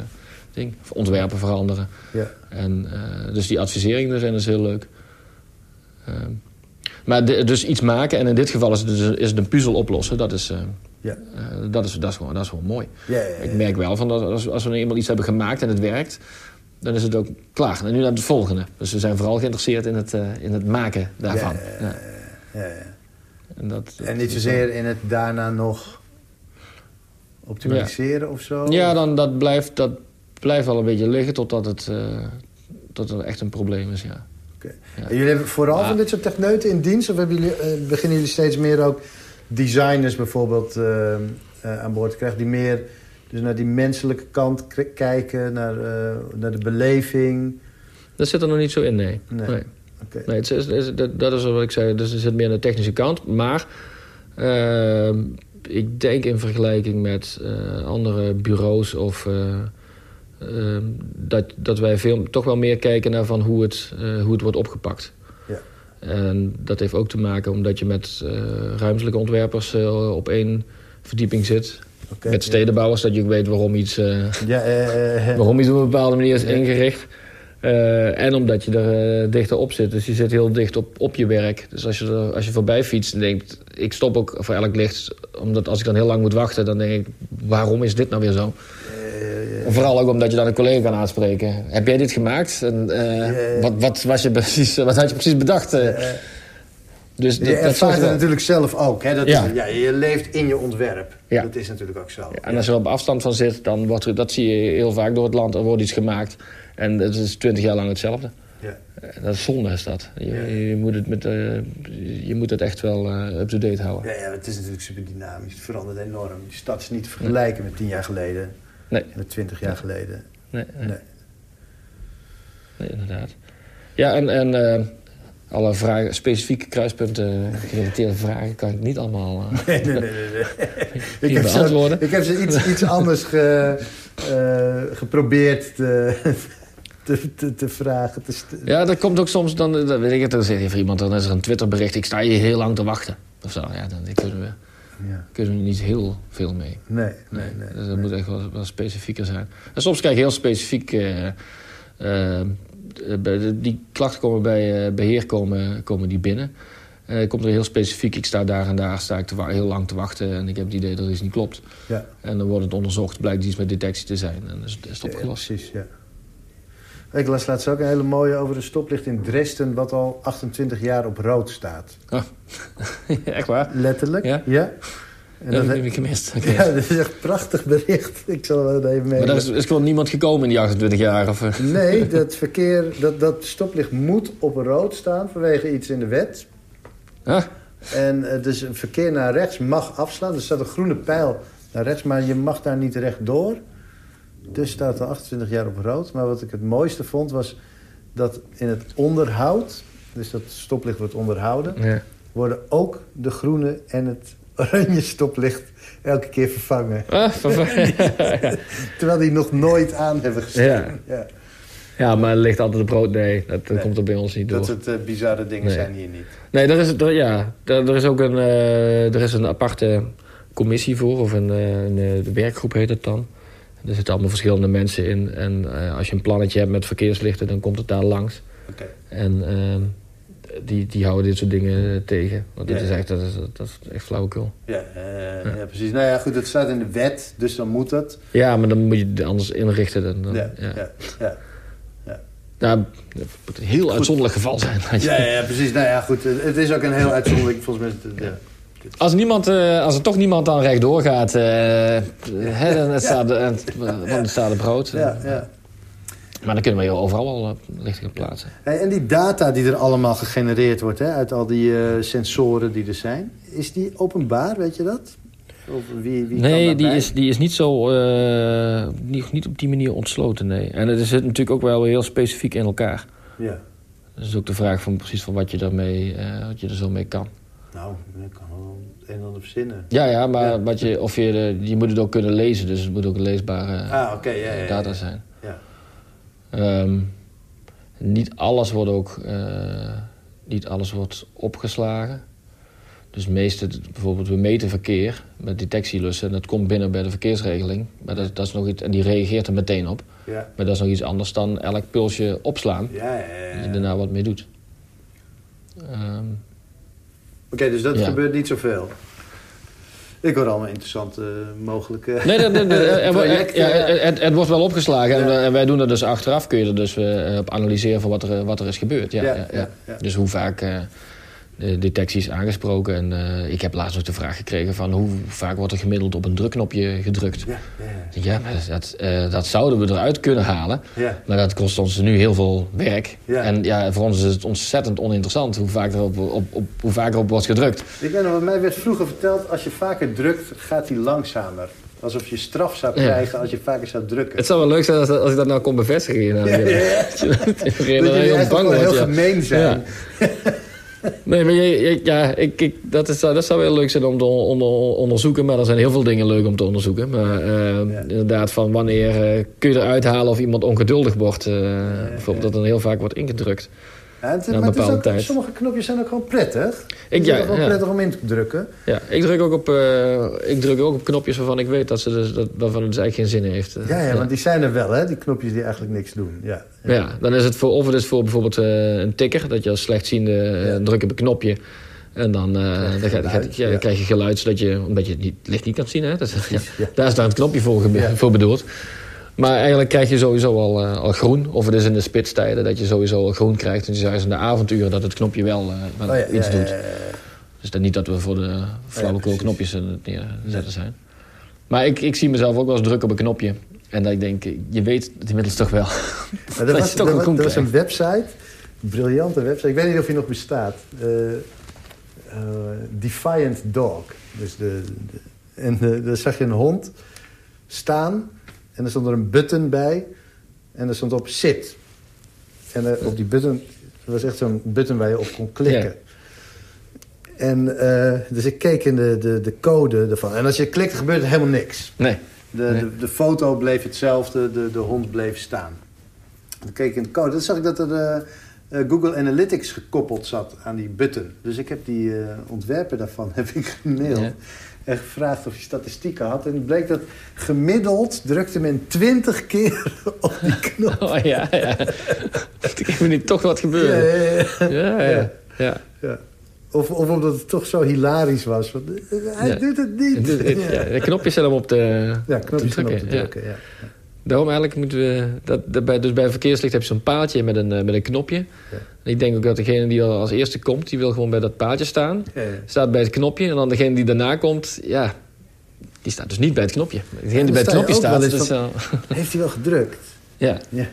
Speaker 2: ding. Of ontwerpen veranderen.
Speaker 1: ja.
Speaker 2: En, eh, dus die adviseringen zijn dus heel leuk. Ehm, maar de- dus iets maken, en in dit geval is het, dus, is het een puzzel oplossen. Dat is, eh,
Speaker 1: Ja.
Speaker 2: Eh, dat, is, dat, is gewoon, dat is gewoon mooi.
Speaker 3: Ja, ja.
Speaker 2: Ik merk wel van dat als, als we nu eenmaal iets hebben gemaakt en het werkt, dan is het ook klaar. En nu naar het volgende. Dus we zijn vooral geïnteresseerd in het, eh, in het maken daarvan.
Speaker 3: Ja.
Speaker 2: En, dat,
Speaker 1: En niet zozeer in het daarna nog optimaliseren of zo?
Speaker 2: Ja, dan, dat, blijft, dat blijft wel een beetje liggen totdat het, tot het echt een probleem is, ja. Ja.
Speaker 1: En jullie hebben vooral van dit soort techneuten in dienst? Of hebben jullie, eh, beginnen jullie steeds meer ook designers bijvoorbeeld eh, eh, aan boord te krijgen... die meer dus naar die menselijke kant kijken, naar, naar de beleving?
Speaker 2: Dat zit er nog niet zo in, nee.
Speaker 1: Nee.
Speaker 2: nee. Het is, het is- dat, dat is wat ik zei. Dus het zit meer aan de technische kant. Maar ehm, ik denk in vergelijking met andere bureaus of... eh, ehm, dat, dat wij veel, toch wel meer kijken naar van hoe, het, eh, hoe het wordt opgepakt.
Speaker 1: Ja.
Speaker 2: En dat heeft ook te maken omdat je met eh, ruimtelijke ontwerpers eh, op één verdieping zit. Met stedenbouwers, dat je ook weet waarom iets...
Speaker 1: Ja,
Speaker 2: waarom iets op een bepaalde manier is ingericht. Eh, en omdat je er eh, dichter op zit. Dus je zit heel dicht op, op je werk. Dus als je, er, als je voorbij fietst en denkt... ik stop ook voor elk licht. Omdat als ik dan heel lang moet wachten... dan denk ik, waarom is dit nou weer zo?
Speaker 1: eh,
Speaker 2: vooral ook omdat je dan een collega kan aanspreken. Heb jij dit gemaakt? En, wat, wat, was je precies, wat had je precies bedacht? Dus
Speaker 1: je
Speaker 2: dat, dat
Speaker 1: ervaart
Speaker 2: wel-
Speaker 1: natuurlijk zelf ook. Hè? Dat
Speaker 2: Ja.
Speaker 1: is, ja, je leeft in je ontwerp.
Speaker 2: Ja.
Speaker 1: Dat is natuurlijk ook zo.
Speaker 2: En als je er op afstand van zit, dan wordt dat zie je heel vaak door het land. Er wordt iets gemaakt en het is twintig jaar lang hetzelfde.
Speaker 1: Ja.
Speaker 2: Eh, Dat is zonde, is dat. Je,
Speaker 1: Ja.
Speaker 2: je moet, het met, eh, je moet het echt wel eh, up-to-date houden.
Speaker 1: Ja, ja, het is natuurlijk super dynamisch. Het verandert enorm. Die stad is niet te vergelijken met tien jaar geleden.
Speaker 2: Nee,
Speaker 1: Met twintig jaar geleden.
Speaker 2: nee, nee,
Speaker 1: Nee.
Speaker 2: nee, inderdaad. Ja, en, en alle vragen, specifieke kruispunten, gerelateerde vragen, kan ik niet allemaal eh, *laughs*
Speaker 1: Nee, nee, nee. nee. *laughs* Ik, heb ze,
Speaker 2: beantwoorden.
Speaker 1: ik heb ze iets, iets anders ge, eh, geprobeerd te, te, te, te vragen. Te
Speaker 2: Ja, dat komt ook soms, dan, dan weet ik het, dan zegt even iemand, dan is er een Twitterbericht, ik sta hier heel lang te wachten. Of zo, ja, dan kunnen we,
Speaker 1: ja.
Speaker 2: kunnen we niet heel veel mee.
Speaker 1: Nee, nee, nee.
Speaker 2: Dus dat moet echt wel, wel specifieker zijn. En soms krijg je heel specifiek... eh, die klachten komen bij eh, beheer komen, komen die binnen. Eh komt er heel specifiek, ik sta daar en daar sta ik te heel lang te wachten... en ik heb het idee dat er iets niet klopt.
Speaker 1: Ja.
Speaker 2: En dan wordt het onderzocht, blijkt iets met detectie te zijn. En dan is, is het
Speaker 1: Ja,
Speaker 2: opgelost.
Speaker 1: precies, ja. Ik las laatst ook een hele mooie over een stoplicht in Dresden... wat al 28 jaar op rood staat.
Speaker 2: Ah. *laughs* echt waar?
Speaker 1: Letterlijk,
Speaker 2: Ja?
Speaker 1: ja. En
Speaker 2: dat
Speaker 1: dat-
Speaker 2: heb ik gemist. *laughs*
Speaker 1: Ja, dat is echt een prachtig bericht. *laughs* Ik zal het even mee.
Speaker 2: Maar daar is, is gewoon niemand gekomen in die 28 jaar? Of, eh? *laughs*
Speaker 1: Nee, dat verkeer, dat, dat stoplicht moet op rood staan vanwege iets in de wet.
Speaker 2: Ah,
Speaker 1: En eh, dus een verkeer naar rechts mag afslaan. Er staat een groene pijl naar rechts, maar je mag daar niet rechtdoor. Dus staat al 28 jaar op rood. Maar wat ik het mooiste vond was dat in het onderhoud... dus dat stoplicht wordt onderhouden...
Speaker 2: ja.
Speaker 1: worden ook de groene en het oranje stoplicht elke keer vervangen.
Speaker 2: Ah, verva- *laughs*
Speaker 1: Terwijl die nog nooit aan hebben gestaan.
Speaker 2: Ja.
Speaker 1: Ja.
Speaker 2: ja, maar er ligt altijd op rood. Nee, dat,
Speaker 1: Nee.
Speaker 2: komt er bij ons niet door.
Speaker 1: Dat soort eh, bizarre dingen
Speaker 2: Nee.
Speaker 1: zijn hier niet.
Speaker 2: Nee, er is, er, ja, er, er is ook een, eh, er is een aparte commissie voor, of een, eh, een, eh, de werkgroep heet het dan. Er zitten allemaal verschillende mensen in. En eh, als je een plannetje hebt met verkeerslichten, dan komt het daar langs.
Speaker 1: Oké.
Speaker 2: En ehm, die, die houden dit soort dingen tegen. Want dit
Speaker 1: Ja,
Speaker 2: is echt, dat is, dat is echt flauwekul.
Speaker 1: Ja, ja. precies. Nou ja, goed, het staat in de wet, dus dan moet dat.
Speaker 2: Ja, maar dan moet je het anders inrichten. Dan, dan,
Speaker 1: Ja,
Speaker 2: ja.
Speaker 1: ja, ja.
Speaker 2: Nou, het moet een heel uitzonderlijk geval zijn.
Speaker 1: Ja, ja, precies. Nou ja, goed. Het is ook een heel uitzonderlijk, volgens mij.
Speaker 2: Als, niemand, eh, als er toch niemand dan rechtdoor gaat, eh, hè, dan staat, want het staat op brood.
Speaker 1: Ja, ja.
Speaker 2: Maar dan kunnen we heel overal wel uh, lichten plaatsen.
Speaker 1: Hey, en die data die er allemaal gegenereerd wordt, hè, uit al die eh, sensoren die er zijn, is die openbaar, weet je dat? Of wie, wie kan
Speaker 2: Nee, die is, die is niet zo eh, niet, niet op die manier ontsloten. Nee. En het zit natuurlijk ook wel heel specifiek in elkaar.
Speaker 1: Ja.
Speaker 2: Dus ook de vraag van precies van wat je, daarmee, eh, wat je er zo mee kan.
Speaker 1: Nou, ik kan wel een en ander verzinnen.
Speaker 2: Ja, ja, maar
Speaker 1: Ja.
Speaker 2: Wat je, of je, je moet het ook kunnen lezen. Dus het moet ook een leesbare
Speaker 1: Ah, ja,
Speaker 2: data zijn. Ehm, niet alles wordt ook eh, niet alles wordt opgeslagen. Dus meeste, bijvoorbeeld we meten verkeer met detectielussen en dat komt binnen bij de verkeersregeling. Maar dat, dat is nog iets, en die reageert er meteen op.
Speaker 1: Ja.
Speaker 2: Maar dat is nog iets anders dan elk pulsje opslaan
Speaker 1: Ja, ja, ja,
Speaker 2: en daarna wat mee doet. Ehm,
Speaker 1: Oké, dus dat
Speaker 2: Ja.
Speaker 1: gebeurt niet zoveel. Ik hoor allemaal interessante uh, mogelijke
Speaker 2: nee, nee, nee, nee er, *laughs* ja, het, het, wordt wel opgeslagen. En, wij, en, wij doen er dus achteraf, kun je er dus uh, op analyseren van wat er, wat er is gebeurd. Ja, ja, ja, Dus hoe vaak de detecties aangesproken. En uh, ik heb laatst nog de vraag gekregen van hoe vaak wordt er gemiddeld op een drukknopje gedrukt. Ja, ja, ja. maar dat, uh, dat zouden we eruit kunnen halen. Maar dat kost ons nu heel veel werk. Ja. En ja, voor ons is het ontzettend oninteressant hoe vaak er op, op, op, hoe vaak er op wordt gedrukt.
Speaker 1: Ik weet nog, wat mij werd vroeger verteld, als je vaker drukt, gaat hij langzamer. Alsof je straf zou krijgen als je vaker zou drukken.
Speaker 2: Het zou wel leuk zijn als, als ik dat nou kon bevestigen. Nou, ja, ja, *laughs*
Speaker 1: dat je heel, heel gemeen zijn. *laughs*
Speaker 2: Nee, maar je, ja, ik, ik, dat, is, dat zou wel leuk zijn om te onder, onderzoeken. Maar er zijn heel veel dingen leuk om te onderzoeken. Maar uh, inderdaad, van wanneer uh, kun je eruit halen of iemand ongeduldig wordt. Uh, bijvoorbeeld dat dan heel vaak wordt ingedrukt.
Speaker 1: Ja, het, maar het ook, tijd. sommige knopjes zijn ook gewoon prettig. Ik, ja, ook wel prettig om in te drukken.
Speaker 2: Ja, ik druk ook op, uh, ik druk ook op knopjes waarvan ik weet dat ze dus, dat, waarvan het dus eigenlijk geen zin heeft.
Speaker 1: Ja, ja, want die zijn er wel, hè? Die knopjes die eigenlijk niks doen. Ja,
Speaker 2: ja. dan is het voor, of het is voor bijvoorbeeld uh, een tikker, dat je als slechtziende uh, druk op een knopje. En dan, uh, dan, ga, ja, krijg je geluid, zodat je, omdat je het licht niet kan zien. Hè? Dat, daar is daar het knopje voor, voor bedoeld. Maar eigenlijk krijg je sowieso al, uh, al groen. Of het is in de spitstijden dat je sowieso al groen krijgt. En je is in de avonturen dat het knopje wel, uh, wel oh, ja, iets ja, doet. Dus dat niet dat we voor de flauwekul knopjes neerzetten zijn. Maar ik, ik zie mezelf ook wel eens druk op een knopje. En dat ik denk, je weet het inmiddels toch wel.
Speaker 1: Maar *laughs* dat, was, toch een, was een website, een briljante website. Ik weet niet of die nog bestaat. Uh, Defiant Dog. Dus de, de en daar zag je een hond staan en er stond er een button bij. En er stond op sit. En uh, op die button, er was echt zo'n button waar je op kon klikken. En uh, dus ik keek in de, de, de code ervan. En als je klikt, gebeurt er helemaal niks.
Speaker 2: Nee.
Speaker 1: De, nee. de, de, foto bleef hetzelfde, de, de hond bleef staan. Dan keek ik in de code. Dan zag ik dat er uh, Google Analytics gekoppeld zat aan die button. Dus ik heb die ontwerper daarvan *laughs* heb ik gemaild. Ja en gevraagd of hij statistieken had. En het bleek dat gemiddeld drukte men 20 keer *laughs* op die knop.
Speaker 2: Oh ja, ja. Ik heb niet toch wat gebeuren. Ja, ja, ja. ja, ja.
Speaker 1: Of, of omdat het toch zo hilarisch was. Want eh, hij doet het niet.
Speaker 2: ja, de knopjes zijn om op de
Speaker 1: Ja, knopjes zijn op te drukken, ja.
Speaker 2: Daarom eigenlijk moeten we... Dat, dat bij, dus bij een verkeerslicht heb je zo'n paaltje met een, eh, met een knopje. Ja. En ik denk ook dat degene die als eerste komt... die wil gewoon bij dat paaltje staan. Ja, ja. Staat bij het knopje. En dan degene die daarna komt... ja, die staat dus niet bij het knopje. Degene die bij het knopje staat... Dus
Speaker 1: van, heeft hij wel gedrukt?
Speaker 2: Ja. ja.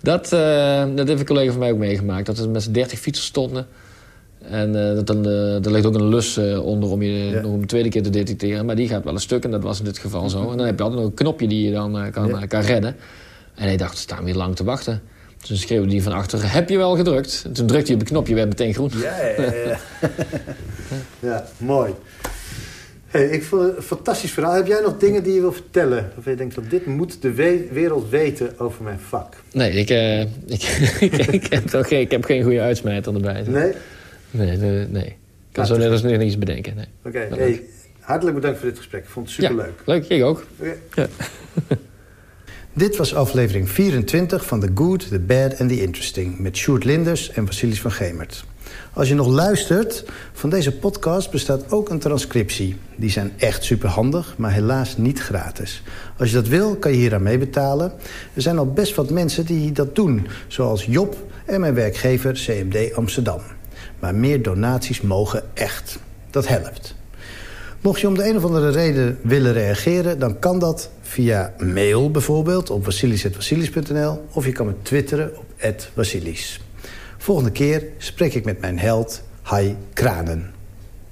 Speaker 2: dat, uh, dat heeft een collega van mij ook meegemaakt. Dat er met z'n dertig fietsers stonden... En uh, dat dan, uh, er ligt ook een lus uh, onder om je ja. nog een tweede keer te detecteren. Maar die gaat wel een stuk en dat was in dit geval zo. En dan heb je altijd nog een knopje die je dan kan, ja. kan redden. En hij dacht, staan we hier lang te wachten. Toen schreeuwde hij van achter, heb je wel gedrukt? En toen drukte hij op het knopje, werd meteen groen.
Speaker 1: Ja, ja, ja. ja mooi. Hey, ik vond het een fantastisch verhaal. Heb jij nog dingen die je wil vertellen? Of je denkt, dat dit moet de we wereld weten over mijn vak?
Speaker 2: Nee, ik, ik, *laughs* ik, ik, heb geen, ik heb geen goede uitsmijter erbij.
Speaker 1: Nee?
Speaker 2: Nee, nee. nee. Ik kan zo net als nu niets bedenken. Nee.
Speaker 1: Oké, okay. hey, hartelijk bedankt voor dit gesprek. Ik vond het superleuk.
Speaker 2: Ja, leuk, ik ook.
Speaker 1: Okay. Ja. *laughs*
Speaker 4: Dit was aflevering 24 van The Good, The Bad and The Interesting... met Sjoerd Linders en Vasilis van Gemert. Als je nog luistert, van deze podcast bestaat ook een transcriptie. Die zijn echt superhandig, maar helaas niet gratis. Als je dat wil, kan je hier aan meebetalen. Er zijn al best wat mensen die dat doen, zoals Job en mijn werkgever CMD Amsterdam. Maar meer donaties mogen echt. Dat helpt. Mocht je om de een of andere reden willen reageren... dan kan dat via mail bijvoorbeeld op vasilis.vasilis.nl... of je kan me twitteren op @vasilis. Volgende keer spreek ik met mijn held Hai Kranen.